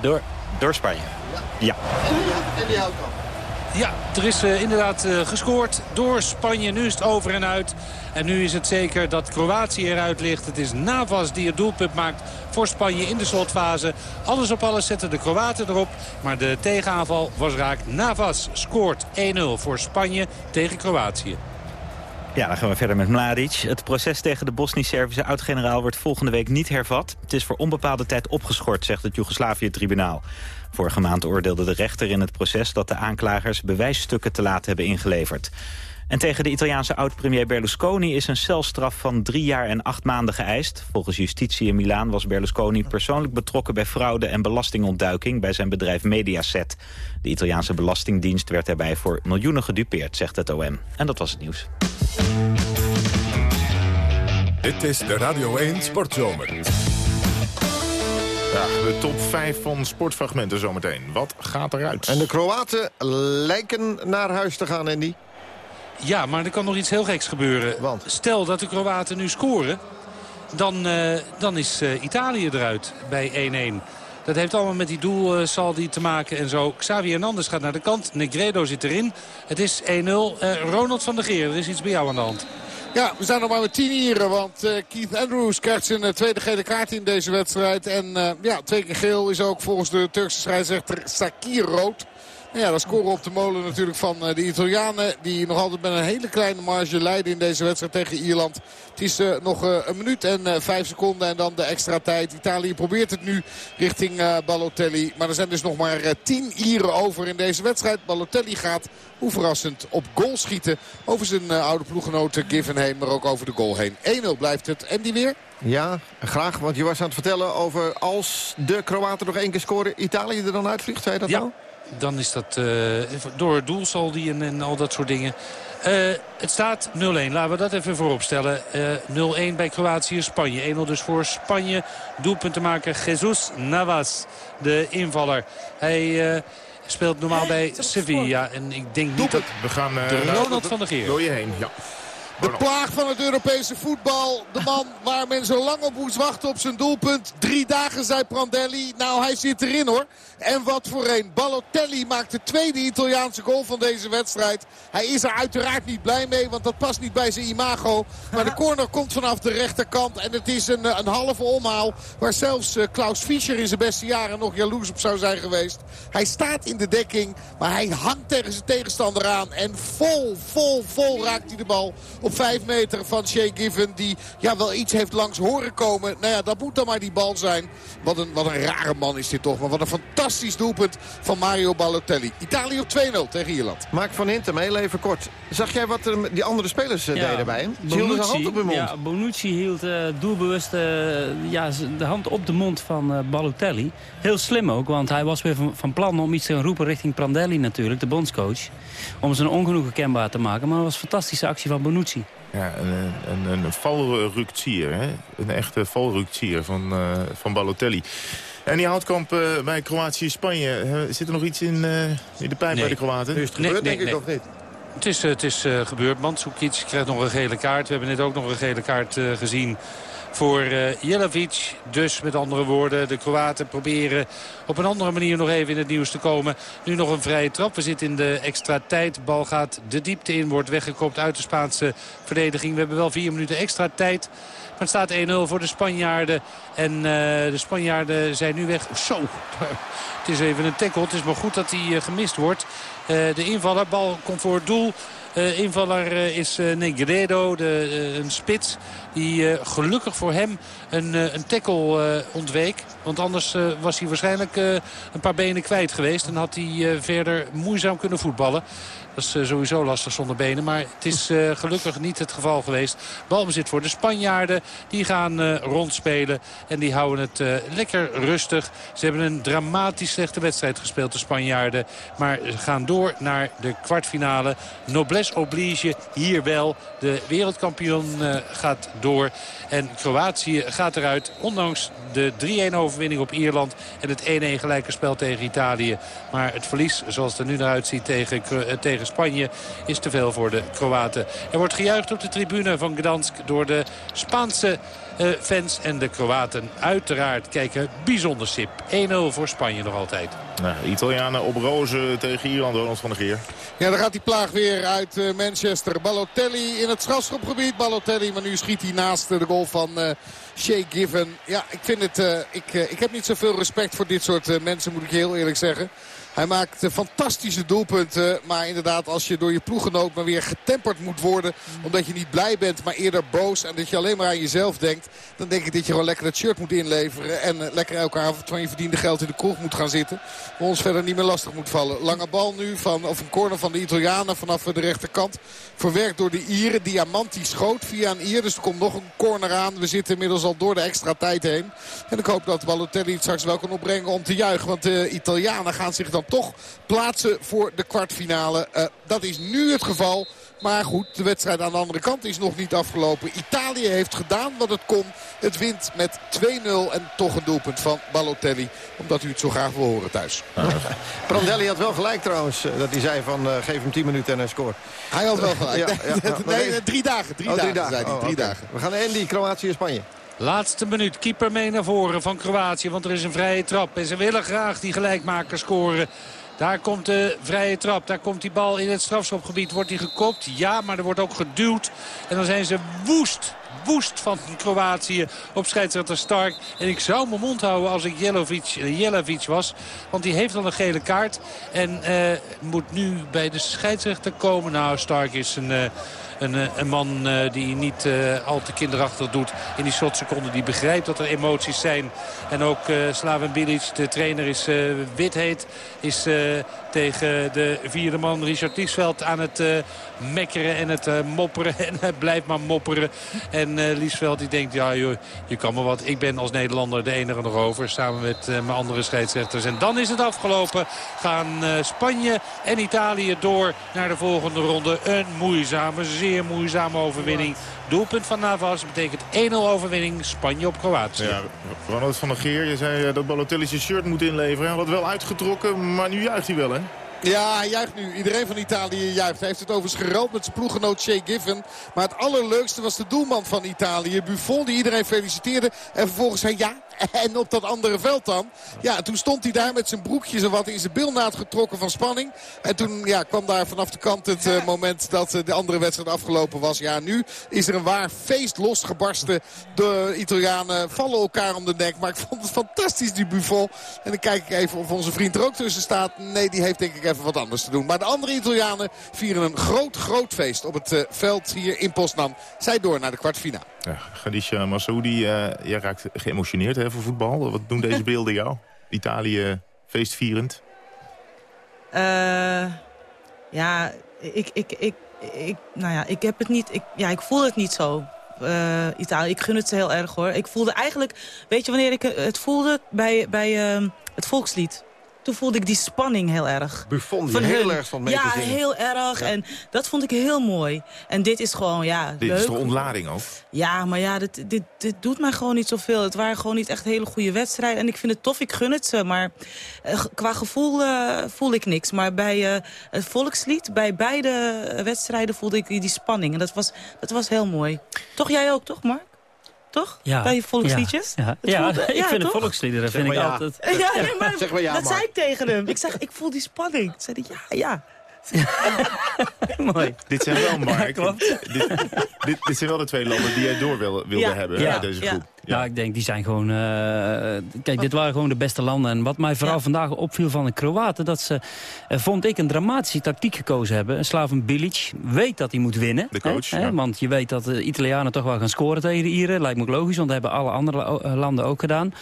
door, door Spanje. Ja. En die houdt. Ja, er is uh, inderdaad uh, gescoord door Spanje. Nu is het over en uit. En nu is het zeker dat Kroatië eruit ligt. Het is Navas die het doelpunt maakt voor Spanje in de slotfase. Alles op alles zetten de Kroaten erop. Maar de tegenaanval was raak. Navas scoort 1-0 voor Spanje tegen Kroatië. Ja, dan gaan we verder met Mladic. Het proces tegen de Bosnisch-Servische oud-generaal wordt volgende week niet hervat. Het is voor onbepaalde tijd opgeschort, zegt het Joegoslavië-tribunaal. Vorige maand oordeelde de rechter in het proces dat de aanklagers bewijsstukken te laat hebben ingeleverd. En tegen de Italiaanse oud-premier Berlusconi is een celstraf van drie jaar en acht maanden geëist. Volgens justitie in Milaan was Berlusconi persoonlijk betrokken bij fraude en belastingontduiking bij zijn bedrijf Mediaset. De Italiaanse Belastingdienst werd daarbij voor miljoenen gedupeerd, zegt het OM. En dat was het nieuws. Dit is de Radio 1 Sportzomer. Ja, de top 5 van sportfragmenten zometeen. Wat gaat eruit? En de Kroaten lijken naar huis te gaan, Andy. Ja, maar er kan nog iets heel geks gebeuren. Want? Stel dat de Kroaten nu scoren, dan, uh, dan is uh, Italië eruit bij 1-1. Dat heeft allemaal met die doelsaldi te maken en zo. Xavi Hernandez gaat naar de kant. Negredo zit erin. Het is 1-0. Uh, Ronald van der Geer, er is iets bij jou aan de hand. Ja, we zijn nog maar met tien hier. Want uh, Keith Andrews krijgt zijn uh, tweede gele kaart in deze wedstrijd. En uh, ja, twee keer geel is ook volgens de Turkse scheidsrechter Sakir rood. Ja, dat scoren op de molen natuurlijk van de Italianen. Die nog altijd met een hele kleine marge leiden in deze wedstrijd tegen Ierland. Het is uh, nog uh, een minuut en uh, vijf seconden en dan de extra tijd. Italië probeert het nu richting Balotelli. Maar er zijn dus nog maar tien Ieren over in deze wedstrijd. Balotelli gaat, hoe verrassend, op goal schieten. Over zijn oude ploeggenoot Givenheim, maar ook over de goal heen. 1-0 blijft het. En die weer? Ja, graag. Want je was aan het vertellen over als de Kroaten nog één keer scoren... Italië er dan uitvliegt, zei je dat ja. nou? Dan is dat uh, door het doelsaldi en, en al dat soort dingen. Uh, het staat 0-1. Laten we dat even voorop stellen. Uh, 0-1 bij Kroatië, Spanje. 1-0 dus voor Spanje. Doelpunt te maken Jesus Navas, de invaller. Hij... Uh, speelt normaal bij Sevilla. En ik denk niet dat... We gaan de Ronald van der Geer. Door je heen, ja. De plaag van het Europese voetbal. De man waar men zo lang op moest wachten op zijn doelpunt. Drie dagen, zei Prandelli. Nou, hij zit erin hoor. En wat voor een. Balotelli maakt de tweede Italiaanse goal van deze wedstrijd. Hij is er uiteraard niet blij mee, want dat past niet bij zijn imago. Maar de corner komt vanaf de rechterkant. En het is een, een halve omhaal waar zelfs Klaus Fischer in zijn beste jaren nog jaloers op zou zijn geweest. Hij staat in de dekking, maar hij hangt tegen zijn tegenstander aan. En vol, vol, vol raakt hij de bal op 5 meter van Shea Given. Die ja, wel iets heeft langs horen komen. Nou ja, dat moet dan maar die bal zijn. Wat een, wat een rare man is dit toch. Maar wat een fantastisch doelpunt van Mario Balotelli. Italië op 2-0 tegen Ierland. Maak van Hintem, heel even kort. Zag jij wat er, die andere spelers ja, deden bij hem? Ze hielden zijn hand op hun mond. Ja, Bonucci hield uh, doelbewust uh, ja, de hand op de mond van Balotelli. Heel slim ook, want hij was weer van, van plan om iets te roepen richting Prandelli natuurlijk, de bondscoach. Om zijn ongenoegen kenbaar te maken. Maar dat was een fantastische actie van Bonucci. Ja, een, een, een valruktier, hè? Een echte valruktier van, uh, van Balotelli. En die houtkamp uh, bij Kroatië-Spanje. Uh, zit er nog iets in, in de pijp nee. bij de Kroaten? Nu is het gebeurd, nee, denk nee, ik, of niet? Het is, het is uh, gebeurd. Mandzukic krijgt nog een gele kaart. We hebben net ook nog een gele kaart uh, gezien voor uh, Jelavic. Dus met andere woorden, de Kroaten proberen op een andere manier nog even in het nieuws te komen. Nu nog een vrije trap. We zitten in de extra tijd. Bal gaat de diepte in, wordt weggekopt uit de Spaanse verdediging. We hebben wel vier minuten extra tijd. Maar het staat 1-0 voor de Spanjaarden. En uh, de Spanjaarden zijn nu weg. Zo, het is even een tackle. Het is maar goed dat hij uh, gemist wordt. De invaller, bal komt voor het doel. Uh, invaller uh, is uh, Negredo, de, een spits. Die gelukkig voor hem een, een tackle ontweek. Want anders was hij waarschijnlijk een paar benen kwijt geweest. En had hij verder moeizaam kunnen voetballen. Dat is sowieso lastig zonder benen. Maar het is gelukkig niet het geval geweest. Balbezit voor de Spanjaarden. Die gaan rondspelen. En die houden het lekker rustig. Ze hebben een dramatisch slechte wedstrijd gespeeld, de Spanjaarden. Maar ze gaan door naar de kwartfinale. Noblesse oblige hier wel. De wereldkampioen gaat door. En Kroatië gaat eruit. Ondanks de 3-1 overwinning op Ierland. En het 1-1 gelijke spel tegen Italië. Maar het verlies zoals het er nu naar uitziet tegen, uh, tegen Spanje is te veel voor de Kroaten. Er wordt gejuicht op de tribune van Gdansk door de Spaanse uh, fans. En de Kroaten uiteraard kijken bijzonder sip. 1-0 voor Spanje nog altijd. Nou, Italianen op rozen tegen Ierland, Ronald van der Geer. Ja, dan gaat die plaag weer uit uh, Manchester. Balotelli in het strafschopgebied. Balotelli, maar nu schiet hij naast de goal van uh, Shea Given. Ja, ik vind het... Uh, ik, ik heb niet zoveel respect voor dit soort mensen, moet ik heel eerlijk zeggen. Hij maakt fantastische doelpunten. Maar inderdaad, als je door je ploeggenoot maar weer getemperd moet worden. Omdat je niet blij bent, maar eerder boos. En dat je alleen maar aan jezelf denkt. Dan denk ik dat je gewoon lekker het shirt moet inleveren. En lekker elke avond van je verdiende geld in de kroeg moet gaan zitten. Maar ons verder niet meer lastig moet vallen. Lange bal nu, van, of een corner van de Italianen vanaf de rechterkant. Verwerkt door de Ieren. Diamanti schoot via een Ier. Dus er komt nog een corner aan. We zitten inmiddels al door de extra tijd heen. En ik hoop dat Balotelli het straks wel kan opbrengen om te juichen. Want de Italianen gaan zich dan toch plaatsen voor de kwartfinale. Uh, dat is nu het geval. Maar goed, de wedstrijd aan de andere kant is nog niet afgelopen. Italië heeft gedaan wat het kon. Het wint met 2-0 en toch een doelpunt van Balotelli. Omdat u het zo graag wil horen thuis. Prandelli had wel gelijk trouwens. Dat hij zei van uh, geef hem 10 minuten en hij scoort. Hij had wel gelijk. ja, ja, nee, nee, drie dagen. Drie, oh, drie dagen, dagen. Zei hij, drie oh, okay. dagen. We gaan naar Andy, Kroatië, Spanje. Laatste minuut. Keeper mee naar voren van Kroatië. Want er is een vrije trap. En ze willen graag die gelijkmaker scoren. Daar komt de vrije trap. Daar komt die bal in het strafschopgebied. Wordt die gekopt? Ja, maar er wordt ook geduwd. En dan zijn ze woest woest van Kroatië op scheidsrechter Stark. En ik zou mijn mond houden als ik Jelovic, was. Want die heeft al een gele kaart. En uh, moet nu bij de scheidsrechter komen. Nou, Stark is een... Uh, een, eh, een, man die niet al te kinderachtig doet in die slotseconden. Die begrijpt dat er emoties zijn. En ook uh, Slaven Bilic, de trainer, is wit heet. Is tegen de vierde man Richard Liesveld aan het mekkeren en het mopperen. En hij blijft maar mopperen. En Liesveld die denkt, ja joh, je kan maar wat. Ik ben als Nederlander de enige nog over. Samen met mijn andere scheidsrechters. En dan is het afgelopen. Gaan Spanje en Italië door naar de volgende ronde. Een moeizame, zeer moeizame overwinning. Doelpunt van Navas betekent 1-0 overwinning Spanje op Kroatië. Ja, Ronald van der Geer, je zei dat Balotelli zijn shirt moet inleveren. Hij had het wel uitgetrokken, maar nu juicht hij wel hè? Ja, hij juicht nu. Iedereen van Italië juicht. Hij heeft het overigens geruild met zijn ploeggenoot Shea Given. Maar het allerleukste was de doelman van Italië. Buffon, die iedereen feliciteerde. En vervolgens zei ja, en op dat andere veld dan. Ja, toen stond hij daar met zijn broekje zo wat in zijn bilnaad getrokken van spanning. En toen ja, kwam daar vanaf de kant het uh, moment dat uh, de andere wedstrijd afgelopen was. Ja, nu is er een waar feest losgebarsten. De Italianen vallen elkaar om de nek. Maar ik vond het fantastisch, die Buffon. En dan kijk ik even of onze vriend er ook tussen staat. Nee, die heeft denk ik even wat anders te doen. Maar de andere Italianen vieren een groot, groot feest op het uh, veld hier in Poznan. Zij door naar de kwartfinale. Ja, Khadija Massoudi, jij raakt geëmotioneerd hè, voor voetbal. Wat doen deze beelden jou? Italië feestvierend? Uh, ja, ik, ik, ik, ik, nou ja, ik heb het niet, ik, ja, ik voel het niet zo. Uh, Italië, ik gun het ze heel erg hoor. Ik voelde eigenlijk, weet je wanneer ik het voelde? Bij, bij het volkslied. Toen voelde ik die spanning heel erg. Buffon, die Van heel hun. erg stond mee Ja, te heel erg. En dat vond ik heel mooi. En dit is gewoon, ja, Dit leuk. is de ontlading ook. Ja, maar ja, dit, dit, dit doet mij gewoon niet zoveel. Het waren gewoon niet echt hele goede wedstrijden. En ik vind het tof, ik gun het ze. Maar eh, qua gevoel eh, voel ik niks. Maar bij eh, het volkslied, bij beide wedstrijden voelde ik die, die spanning. En dat was, dat was heel mooi. Toch jij ook, toch Mark? Toch? Ja. Bij je volksliedjes? Ja, ja. Ik vind toch? de volksliederen Zeg vind ik maar altijd... Ja, nee, maar Zeg maar ja, dat zei ik tegen hem. Ik zeg, ik voel die spanning. Toen zei hij, ja, ja. Mooi. Dit zijn wel, Mark, klopt. dit, dit, dit zijn wel de twee landen die jij door wilde, wilde Ja, hebben ja, uit deze ja. groep. Ja. ik denk, die zijn gewoon... eh, kijk, dit waren gewoon de beste landen. En wat mij vooral Ja. vandaag opviel van de Kroaten... dat ze, eh, vond ik, een dramatische tactiek gekozen hebben. Slaven Bilic weet dat hij moet winnen. De coach, hè, ja. hè, Want je weet dat de Italianen toch wel gaan scoren tegen de Ieren. Lijkt me ook logisch, want dat hebben alle andere eh, landen ook gedaan.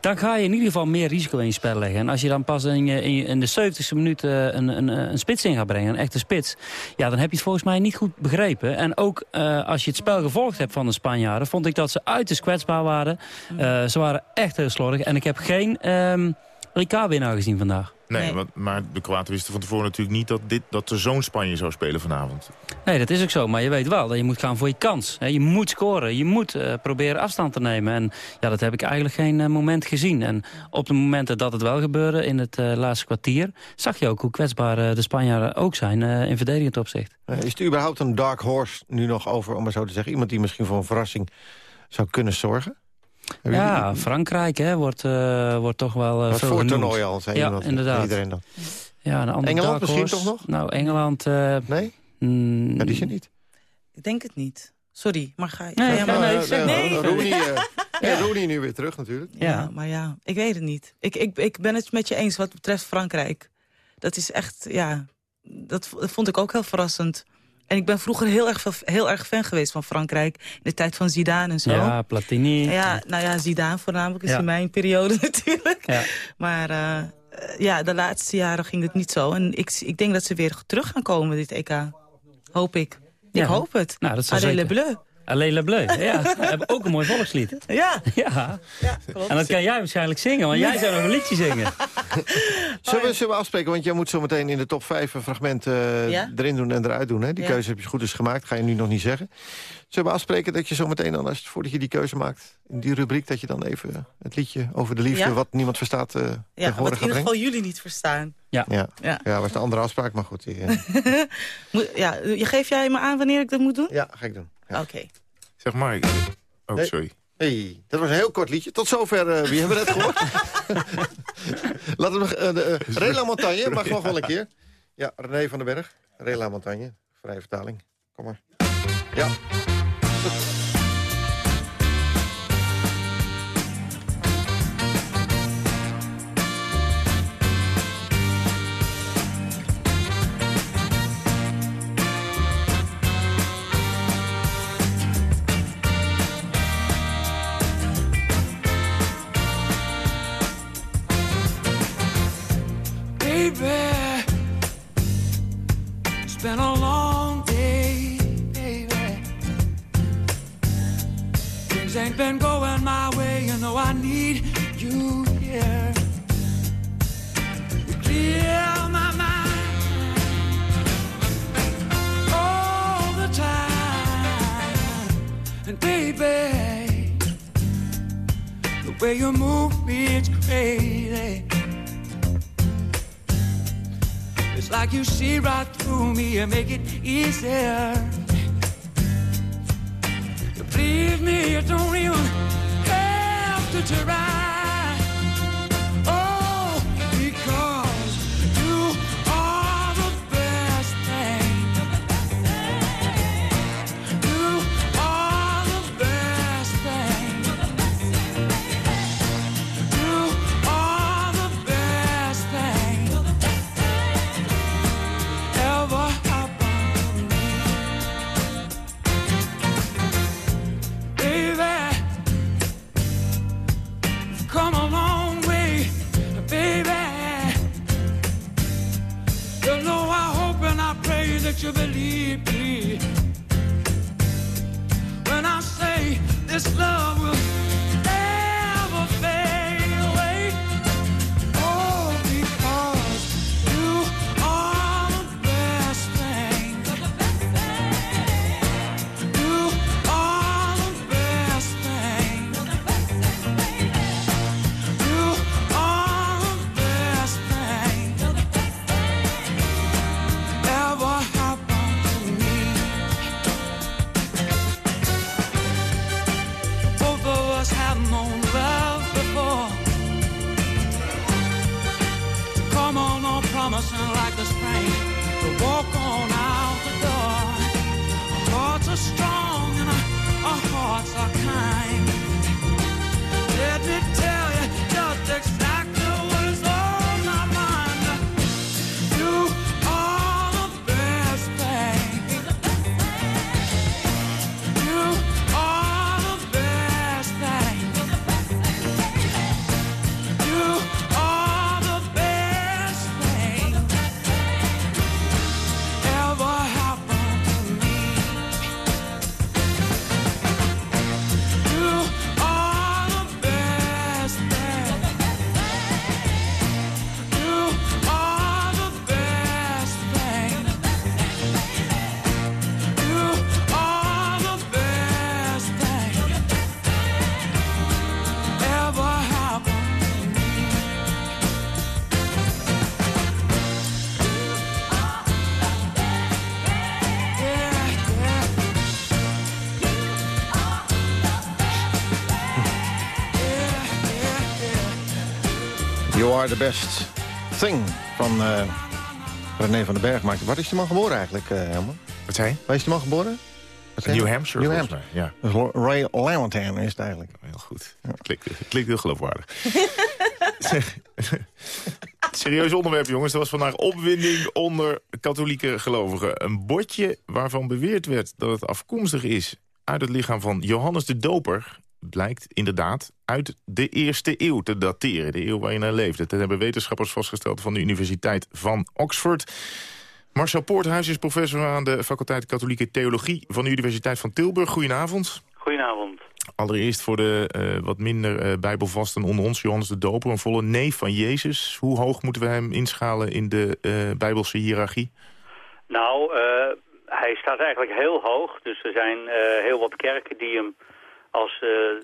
Dan ga je in ieder geval meer risico in je spel leggen. En als je dan pas in, de 70ste minuut eh, een, een, een spits in gaat brengen, een echte spits... ja, dan heb je het volgens mij niet goed begrepen. En ook eh, als je het spel gevolgd hebt van de Spanjaarden... vond ik dat ze uiterst kwetsbaar waren. Eh, ze waren echt heel slordig. En ik heb geen ehm WK-winnaar gezien vandaag. Nee, Nee. Want, maar de Kroaten wisten van tevoren natuurlijk niet dat, dit, dat er zo'n Spanje zou spelen vanavond. Nee, dat is ook zo. Maar je weet wel dat je moet gaan voor je kans. Hè. Je moet scoren. Je moet eh, proberen afstand te nemen. En ja, dat heb ik eigenlijk geen eh, moment gezien. En op de momenten dat het wel gebeurde, in het eh, laatste kwartier... zag je ook hoe kwetsbaar eh, de Spanjaarden ook zijn eh, in verdedigend opzicht. Is het überhaupt een dark horse nu nog over, om maar zo te zeggen? Iemand die misschien voor een verrassing zou kunnen zorgen? Hebben Ja, jullie- Frankrijk hè, wordt, eh, wordt toch wel eh Wat veel voor genoemd. toernooi al, zei Ja, inderdaad. Iedereen dan. Ja, een andere Engeland dark misschien horse. toch nog? Nou, Engeland... eh, Nee? mm, Ja, die is er niet. Ik denk het niet. Sorry, maar ga, ga Nee, maar... nee, Eh, zeg eh, nee. Rooney, eh, ja, Rooney nu weer terug natuurlijk. Ja. Ja. maar ja, ik weet het niet. Ik, ik, ik ben het met je eens wat betreft Frankrijk. Dat is echt, ja, dat vond ik ook heel verrassend. En ik ben vroeger heel erg, heel erg fan geweest van Frankrijk. In de tijd van Zidane en zo. ja, Platini. Ja, nou ja, Zidane voornamelijk is Ja. in mijn periode natuurlijk. Ja. Maar eh, eh, ja, de laatste jaren ging het niet zo. En ik, ik denk dat ze weer terug gaan komen, dit EK. Hoop ik. Ja. Ik hoop het. Nou, dat zou zeker. bleu. Alleen Le Bleu. Ja, we hebben ook een mooi volkslied. Ja, Ja, ja klopt. en dat kan jij waarschijnlijk zingen, want jij zou nog een liedje zingen. Zullen we, zullen we afspreken, want jij moet zo meteen in de top 5 een fragment eh, Ja? erin doen en eruit doen. Hè? Die Ja. keuze heb je goed eens gemaakt, ga je nu nog niet zeggen. Zullen we afspreken dat je zo meteen dan, als, voordat je die keuze maakt... in die rubriek, dat je dan even het liedje over de liefde... Ja? wat niemand verstaat, eh Ja, wat in ieder geval jullie niet verstaan. Ja. Ja. Ja. was de andere afspraak, maar goed. die, eh, Moet- ja, je geef jij me aan wanneer ik dat moet doen? ja, ga ik doen. Oké. Zeg Mark. Oh, Nee. sorry. Hey, dat was een heel kort liedje. Tot zover, eh, wie hebben we net gehoord? Laten we nog... eh de, eh, Rela Montagne, mag nog wel een keer. Ja, René van den Berg. Rela Montagne, vrije vertaling. Kom maar. Ja. It's been a long day, baby. Things ain't been going my way, you know I need you here. You clear my mind all the time, and baby, the way you move me, it's crazy. It's like you see right through me and make it easier. Believe me, you don't even have to try. crossing are the best thing van uh, René van den Berg maakte. Waar is die man geboren eigenlijk, uh, Helman? Wat zei Waar is die man geboren? New Hampshire, New Hampshire. ja. Dus Ray Lawrenton is het eigenlijk. Heel goed. Ja. Klinkt, klinkt heel geloofwaardig. Serieus onderwerp, jongens. Er was vandaag opwinding onder katholieke gelovigen. Een bordje waarvan beweerd werd dat het afkomstig is... uit het lichaam van Johannes de Doper... blijkt inderdaad uit de eerste eeuw te dateren. De eeuw waarin hij leefde. Dat hebben wetenschappers vastgesteld van de Universiteit van Oxford... Marcel Poorthuis is professor aan de faculteit Katholieke Theologie... van de Universiteit van Tilburg. Goedenavond. Goedenavond. Allereerst voor de uh, wat minder uh, bijbelvasten onder ons, Johannes de Doper... een volle neef van Jezus. Hoe hoog moeten we hem inschalen in de uh, bijbelse hiërarchie? Nou, hij staat eigenlijk heel hoog. Dus er zijn heel wat kerken die hem als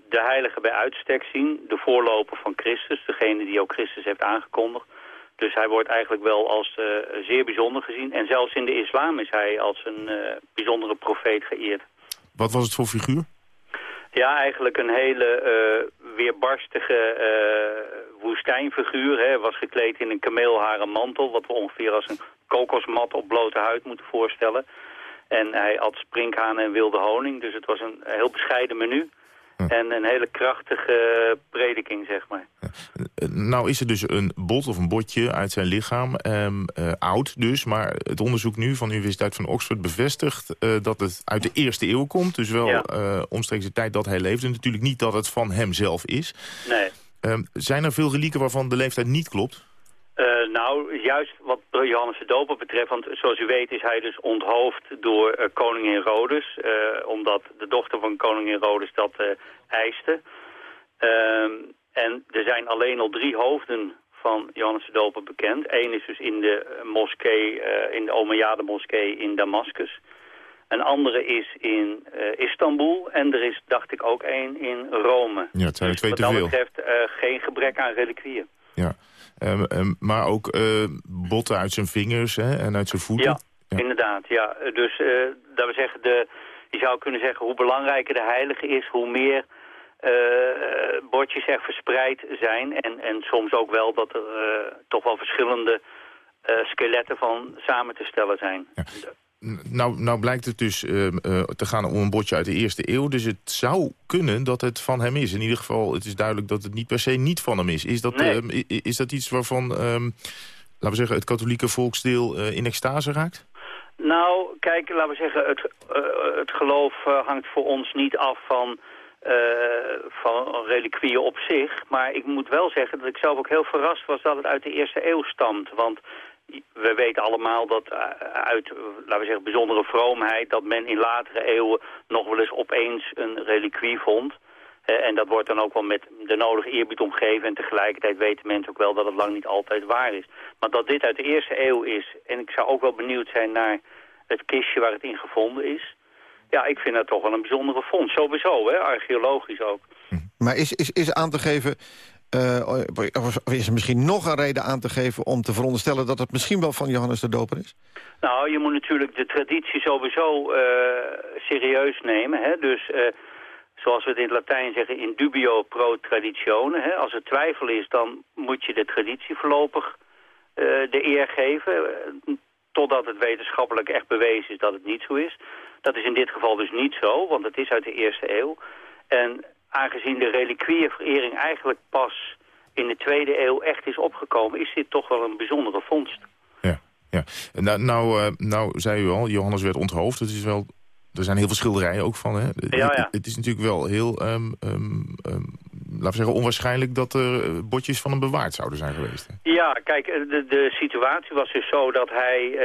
de heilige bij uitstek zien. De voorloper van Christus, degene die ook Christus heeft aangekondigd. Dus hij wordt eigenlijk wel als uh, zeer bijzonder gezien. En zelfs in de islam is hij als een uh, bijzondere profeet geëerd. Wat was het voor figuur? Ja, eigenlijk een hele weerbarstige woestijnfiguur. Hij was gekleed in een kameelharen mantel... wat we ongeveer als een kokosmat op blote huid moeten voorstellen. En hij had sprinkhanen en wilde honing. Dus het was een heel bescheiden menu. En een hele krachtige prediking, zeg maar. Nou is er dus een bot of een botje uit zijn lichaam, um, uh, oud dus... maar het onderzoek nu van de Universiteit van Oxford bevestigt... Uh, dat het uit de eerste eeuw komt, dus wel ja. uh, omstreeks de tijd dat hij leefde. Natuurlijk niet dat het van hem zelf is. Nee. Um, zijn er veel relieken waarvan de leeftijd niet klopt? Nou, juist wat Johannes de Doper betreft, want zoals u weet is hij dus onthoofd door uh, koningin Herodes, uh, omdat de dochter van koningin Herodes dat eiste. Ehm, en er zijn alleen al drie hoofden van Johannes de Doper bekend. Eén is dus in de moskee, in de Omeyyade moskee in Damascus. Een andere is in Istanbul en er is, dacht ik, ook één in Rome. Ja, het zijn er dus twee te veel. veel. Wat dat betreft geen gebrek aan reliquieën. Ja. Um, um, maar ook uh, botten uit zijn vingers hè, en uit zijn voeten. Ja, ja. inderdaad. Ja. Dus uh, dat we zeggen, de, je zou kunnen zeggen hoe belangrijker de heilige is, hoe meer uh, bordjes er verspreid zijn. En, en soms ook wel dat er toch wel verschillende skeletten van samen te stellen zijn. Ja. Nou, nou blijkt het dus uh, uh, te gaan om een bordje uit de eerste eeuw. Dus het zou kunnen dat het van hem is. In ieder geval, het is duidelijk dat het niet per se niet van hem is. Is dat, nee. uh, is dat iets waarvan, um, laten we zeggen, het katholieke volksdeel in extase raakt? Nou, kijk, laten we zeggen, het, het geloof hangt voor ons niet af van, van reliquieën op zich. Maar ik moet wel zeggen dat ik zelf ook heel verrast was dat het uit de eerste eeuw stamt. Want we weten allemaal dat uit, laten we zeggen, bijzondere vroomheid... dat men in latere eeuwen nog wel eens opeens een reliquie vond. En dat wordt dan ook wel met de nodige eerbied omgeven... en tegelijkertijd weten mensen ook wel dat het lang niet altijd waar is. Maar dat dit uit de eerste eeuw is... en ik zou ook wel benieuwd zijn naar het kistje waar het in gevonden is... ja, ik vind dat toch wel een bijzondere vondst. Sowieso, hè, archeologisch ook. Maar is, is, is aan te geven uh, of is er misschien nog een reden aan te geven om te veronderstellen dat het misschien wel van Johannes de Doper is? Nou, je moet natuurlijk de traditie sowieso uh, serieus nemen. Hè? Dus uh, zoals we het in het Latijn zeggen, in dubio pro traditione. Hè? Als er twijfel is, dan moet je de traditie voorlopig de eer geven. Totdat het wetenschappelijk echt bewezen is dat het niet zo is. Dat is in dit geval dus niet zo, want het is uit de eerste eeuw. En aangezien de reliquieënverering eigenlijk pas in de tweede eeuw echt is opgekomen... is dit toch wel een bijzondere vondst. Ja, ja. Nou, nou, nou zei u al, Johannes werd onthoofd. Het is wel, er zijn heel veel schilderijen ook van. Hè? Ja, ja. Het, het is natuurlijk wel heel, um, um, um, laten we zeggen, onwaarschijnlijk... dat er botjes van hem bewaard zouden zijn geweest. Ja, kijk, de, de situatie was dus zo dat hij, uh,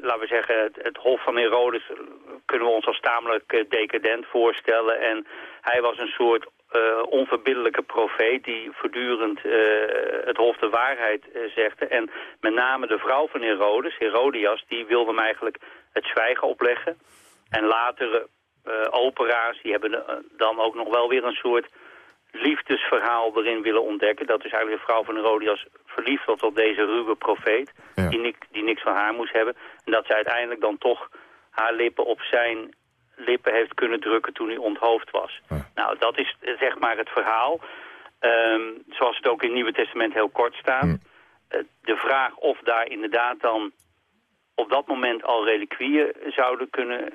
laten we zeggen... Het, Hof van Herodes kunnen we ons als tamelijk decadent voorstellen... en hij was een soort onverbiddelijke profeet die voortdurend het hof de waarheid zegde. En met name de vrouw van Herodes, Herodias, die wilde hem eigenlijk het zwijgen opleggen. En latere opera's, die hebben dan ook nog wel weer een soort liefdesverhaal erin willen ontdekken. Dat is eigenlijk de vrouw van Herodias verliefd was op deze ruwe profeet, ja. die, nik, die niks van haar moest hebben. En dat ze uiteindelijk dan toch haar lippen op zijn lippen heeft kunnen drukken toen hij onthoofd was. Ja. Nou, dat is zeg maar het verhaal. Ehm, zoals het ook in het Nieuwe Testament heel kort staat. Eh, de vraag of daar inderdaad dan op dat moment al reliquieën zouden kunnen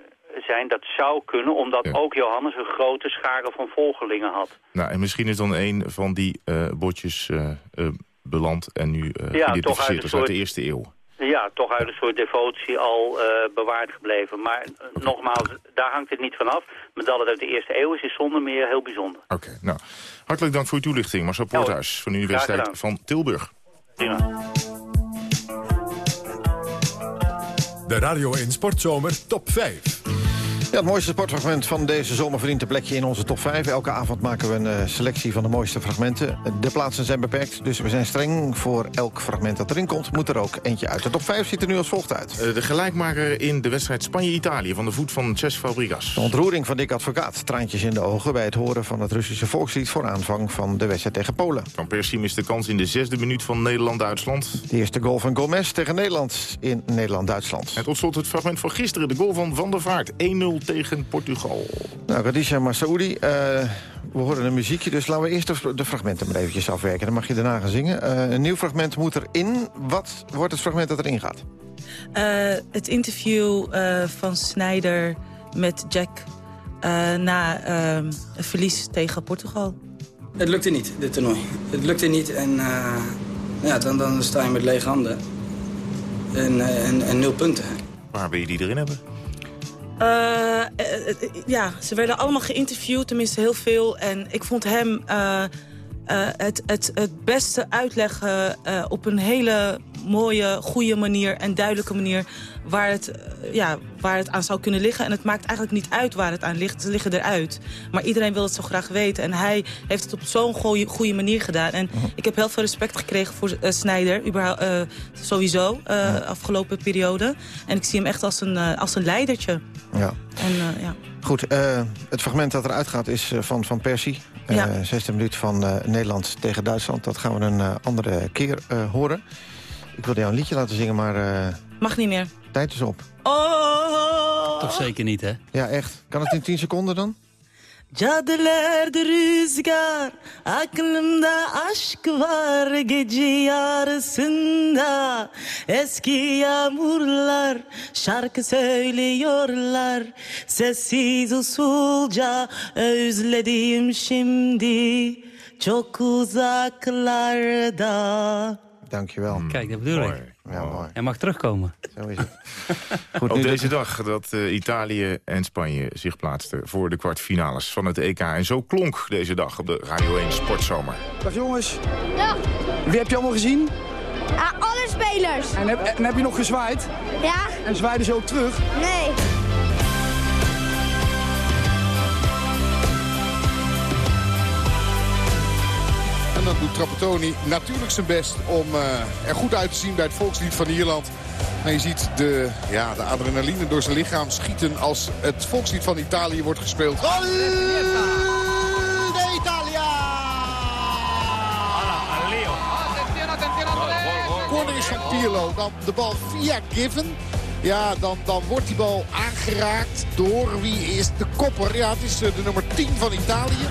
zijn, dat zou kunnen, omdat ook Johannes een grote schare van volgelingen had. Nou, en misschien is dan een van die eh, botjes eh, eh, beland en nu uh, Ja, geïdentificeerd toch uit de soort- eerste eeuw. Ja, toch uit een soort devotie al eh, bewaard gebleven. Maar nogmaals, daar hangt het niet van af. Maar dat het uit de eerste eeuw is, is zonder meer heel bijzonder. Oké, nou, hartelijk dank voor uw toelichting. Marcel Poorthuis van de Universiteit van Tilburg. De Radio 1 Sportzomer Top 5. Ja, het mooiste sportfragment van deze zomer verdient een plekje in onze top 5. Elke avond maken we een eh, selectie van de mooiste fragmenten. De plaatsen zijn beperkt, dus we zijn streng. Voor elk fragment dat erin komt, moet er ook eentje uit. De top 5 ziet er nu als volgt uit. Eh, de gelijkmaker in de wedstrijd Spanje-Italië van de voet van Cesc Fabregas. De ontroering van Dick Advocaat. Traantjes in de ogen bij het horen van het Russische volkslied... voor aanvang van de wedstrijd tegen Polen. Van Persie mist de kans in de zesde minuut van Nederland-Duitsland. De eerste goal van Gomez tegen Nederland in Nederland-Duitsland. En tot slot het fragment van gisteren, de goal van Van der Vaart. 1-0 tegen Portugal. Nou, Radisha Massaoudi, eh, we horen een muziekje, dus laten we eerst de, de fragmenten maar eventjes afwerken. Dan mag je daarna gaan zingen. Eh, een nieuw fragment moet erin. Wat wordt het fragment dat erin gaat? Eh, het interview eh, van Snyder met Jack eh, na een verlies tegen Portugal. Het lukte niet, dit toernooi. Het lukte niet en eh, ja, dan, dan sta je met lege handen. En, en, en nul punten. Waar wil je die erin hebben? Eh, ja, ze werden allemaal geïnterviewd, tenminste heel veel. En ik vond hem het, het, het beste uitleggen op een hele mooie, goede manier en duidelijke manier waar het, eh, ja, waar het aan zou kunnen liggen. En het maakt eigenlijk niet uit waar het aan ligt. Ze liggen eruit. Maar iedereen wil het zo graag weten. En hij heeft het op zo'n goeie- goede manier gedaan. En ik heb heel veel respect gekregen voor eh Snijder. Eh, sowieso, eh afgelopen periode. En ik zie hem echt als een, als een leidertje. Ja. En, ja. Goed, het fragment dat eruit gaat is van Van Persie. Ja. Zesde minuut van Nederland tegen Duitsland. Dat gaan we een andere keer horen. Ik wilde jou een liedje laten zingen, maar Mag niet meer. tijd is op. Oh! Toch zeker niet, hè? Ja, echt. Kan het in 10 seconden dan? Caddelerde rüzgar, aklımda aşk var gece yarısında. Eski yağmurlar şarkı söylüyorlar, sessiz usulca özledim şimdi çok uzaklarda. Dankjewel. Kijk, dat bedoel ik. Ja, mooi. Hij mag terugkomen. Zo is het. Goed, deze de- dag dat eh, Italië en Spanje zich plaatsten voor de kwartfinales van het EK. En zo klonk deze dag op de Radio 1 Sportzomer. Dag jongens. Ja. Wie heb je allemaal gezien? Ah, alle spelers. En heb, en heb je nog gezwaaid? Ja. En zwaaiden ze ook terug? Nee. Dan doet Trapattoni natuurlijk zijn best om eh, er goed uit te zien bij het volkslied van Ierland. En je ziet de, ja, de adrenaline door zijn lichaam schieten als het volkslied van Italië wordt gespeeld. de Italia! Corner is van Pirlo. Dan de bal via Given. Ja, dan, dan wordt die bal aangeraakt door wie is de kopper. Ja, het is eh, de nummer 10 van Italië.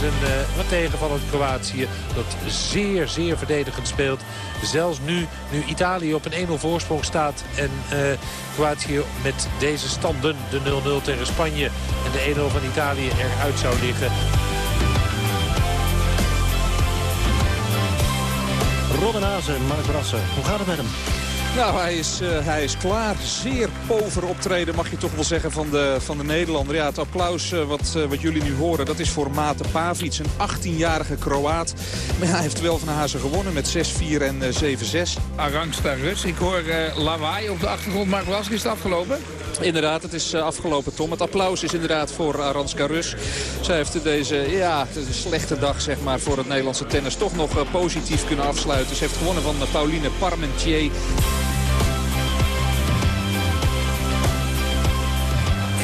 Is een eh, wat tegenvallend Kroatië dat zeer, zeer verdedigend speelt. Zelfs nu, nu Italië op een 1-0 voorsprong staat en eh, Kroatië met deze standen, de 0-0 tegen Spanje en de 1-0 van Italië eruit zou liggen. Robin Hazen, Mark Brassen. Hoe gaat het met hem? Nou, hij is, eh, hij is klaar. Zeer pover optreden mag je toch wel zeggen van de, van de Nederlander. Ja, het applaus eh, wat, eh, wat jullie nu horen, dat is voor Mate Pavic, een 18-jarige Kroaat. Maar ja, hij heeft wel van Hazen gewonnen met 6-4 en eh, 7-6. Arangsta Rus. Ik hoor eh, lawaai op de achtergrond. Mark Brassen, is het afgelopen? Inderdaad, het is afgelopen, Tom. Het applaus is inderdaad voor Aranska Rus. Zij heeft deze, ja, het is een slechte dag zeg maar, voor het Nederlandse tennis toch nog positief kunnen afsluiten. Ze heeft gewonnen van Pauline Parmentier.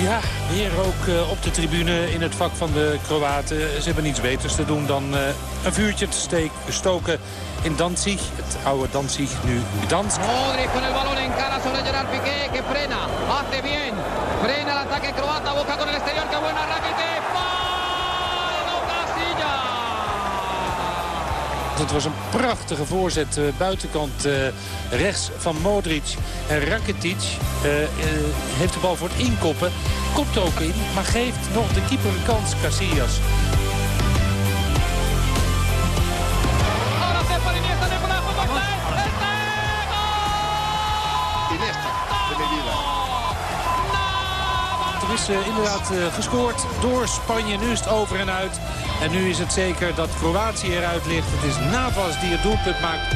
Ja, weer ook uh, op de tribune in het vak van de Kroaten. Ze hebben niets beters te doen dan uh, een vuurtje te steek, stoken in Danzig. Het oude Danzig, nu Gdansk. Modric con el balón en cara sobre Gerard Piqué, que frena, hace bien. Frena el ataque croata, con el exterior, que buena Het was een prachtige voorzet. Uh, buitenkant uh, rechts van Modric. En Rakitic uh, heeft de bal voor het inkoppen. Komt ook in, maar geeft nog de keeper een kans, Casillas. Er is uh, inderdaad uh, gescoord door Spanje. Nu is het over en uit. En nu is het zeker dat Kroatië eruit ligt. Het is Navas die het doelpunt maakt.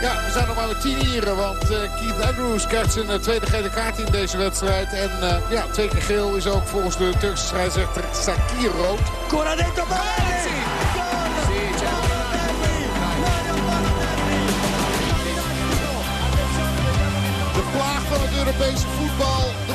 Ja, we zijn nog maar met tien hier, want uh, Keith Andrews krijgt zijn tweede gele kaart in deze wedstrijd. En uh, ja, twee keer geel is ook volgens de Turkse scheidsrechter Sakir rood. Corradetto De plaag van het Europese voetbal.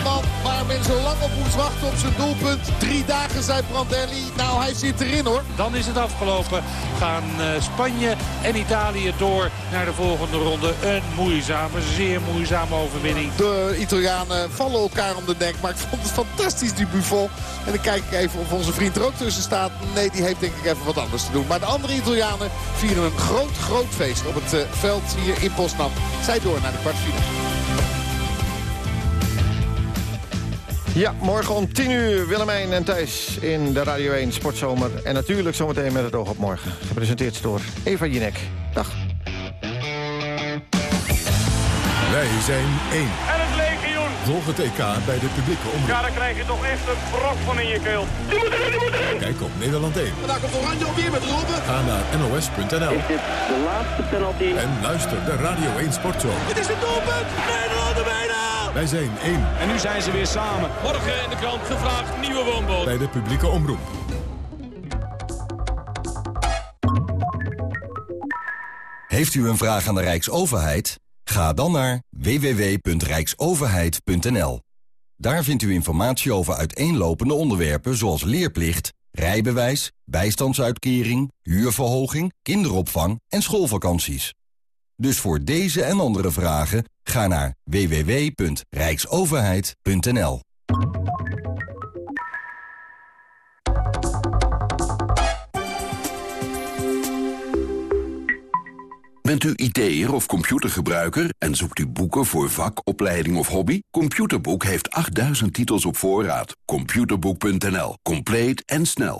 Men zo lang op moest wachten op zijn doelpunt. Drie dagen zei Brandelli. Nou, hij zit erin hoor. Dan is het afgelopen. Gaan uh, Spanje en Italië door naar de volgende ronde. Een moeizame, zeer moeizame overwinning. De Italianen vallen elkaar om de nek. Maar ik vond het fantastisch, die Buffon. En dan kijk ik even of onze vriend er ook tussen staat. Nee, die heeft denk ik even wat anders te doen. Maar de andere Italianen vieren een groot, groot feest op het uh, veld hier in Poznan. Zij door naar de kwartfinale. Ja, morgen om 10 uur Willemijn en Thijs in de Radio 1 Sportzomer. En natuurlijk zometeen met het oog op morgen. Gepresenteerd door Eva Jinek. Dag. Wij zijn één. En het legioen. Volg het EK bij de publieke omroep. Ja, dan krijg je toch echt een brok van in je keel. Die moet erin, die moet erin. Kijk op Nederland 1. En daar komt Oranje alweer met Robben. Ga naar nos.nl. Is dit de laatste penalty? En luister de Radio 1 Sportzomer. Het is het doelpunt. Nederland er. Wij zijn één. En nu zijn ze weer samen. Morgen in de krant gevraagd nieuwe woonboot. Bij de publieke omroep. Heeft u een vraag aan de Rijksoverheid? Ga dan naar www.rijksoverheid.nl. Daar vindt u informatie over uiteenlopende onderwerpen zoals leerplicht, rijbewijs, bijstandsuitkering, huurverhoging, kinderopvang en schoolvakanties. Dus voor deze en andere vragen ga naar www.rijksoverheid.nl. Bent u IT'er of computergebruiker en zoekt u boeken voor vak, opleiding of hobby? Computerboek heeft 8000 titels op voorraad. Computerboek.nl. Compleet en snel.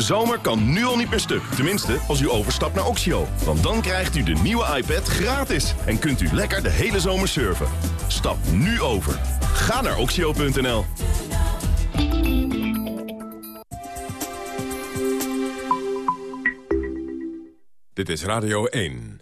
De zomer kan nu al niet meer stuk. Tenminste, als u overstapt naar Oxio. Want dan krijgt u de nieuwe iPad gratis. En kunt u lekker de hele zomer surfen. Stap nu over. Ga naar oxio.nl. Dit is Radio 1.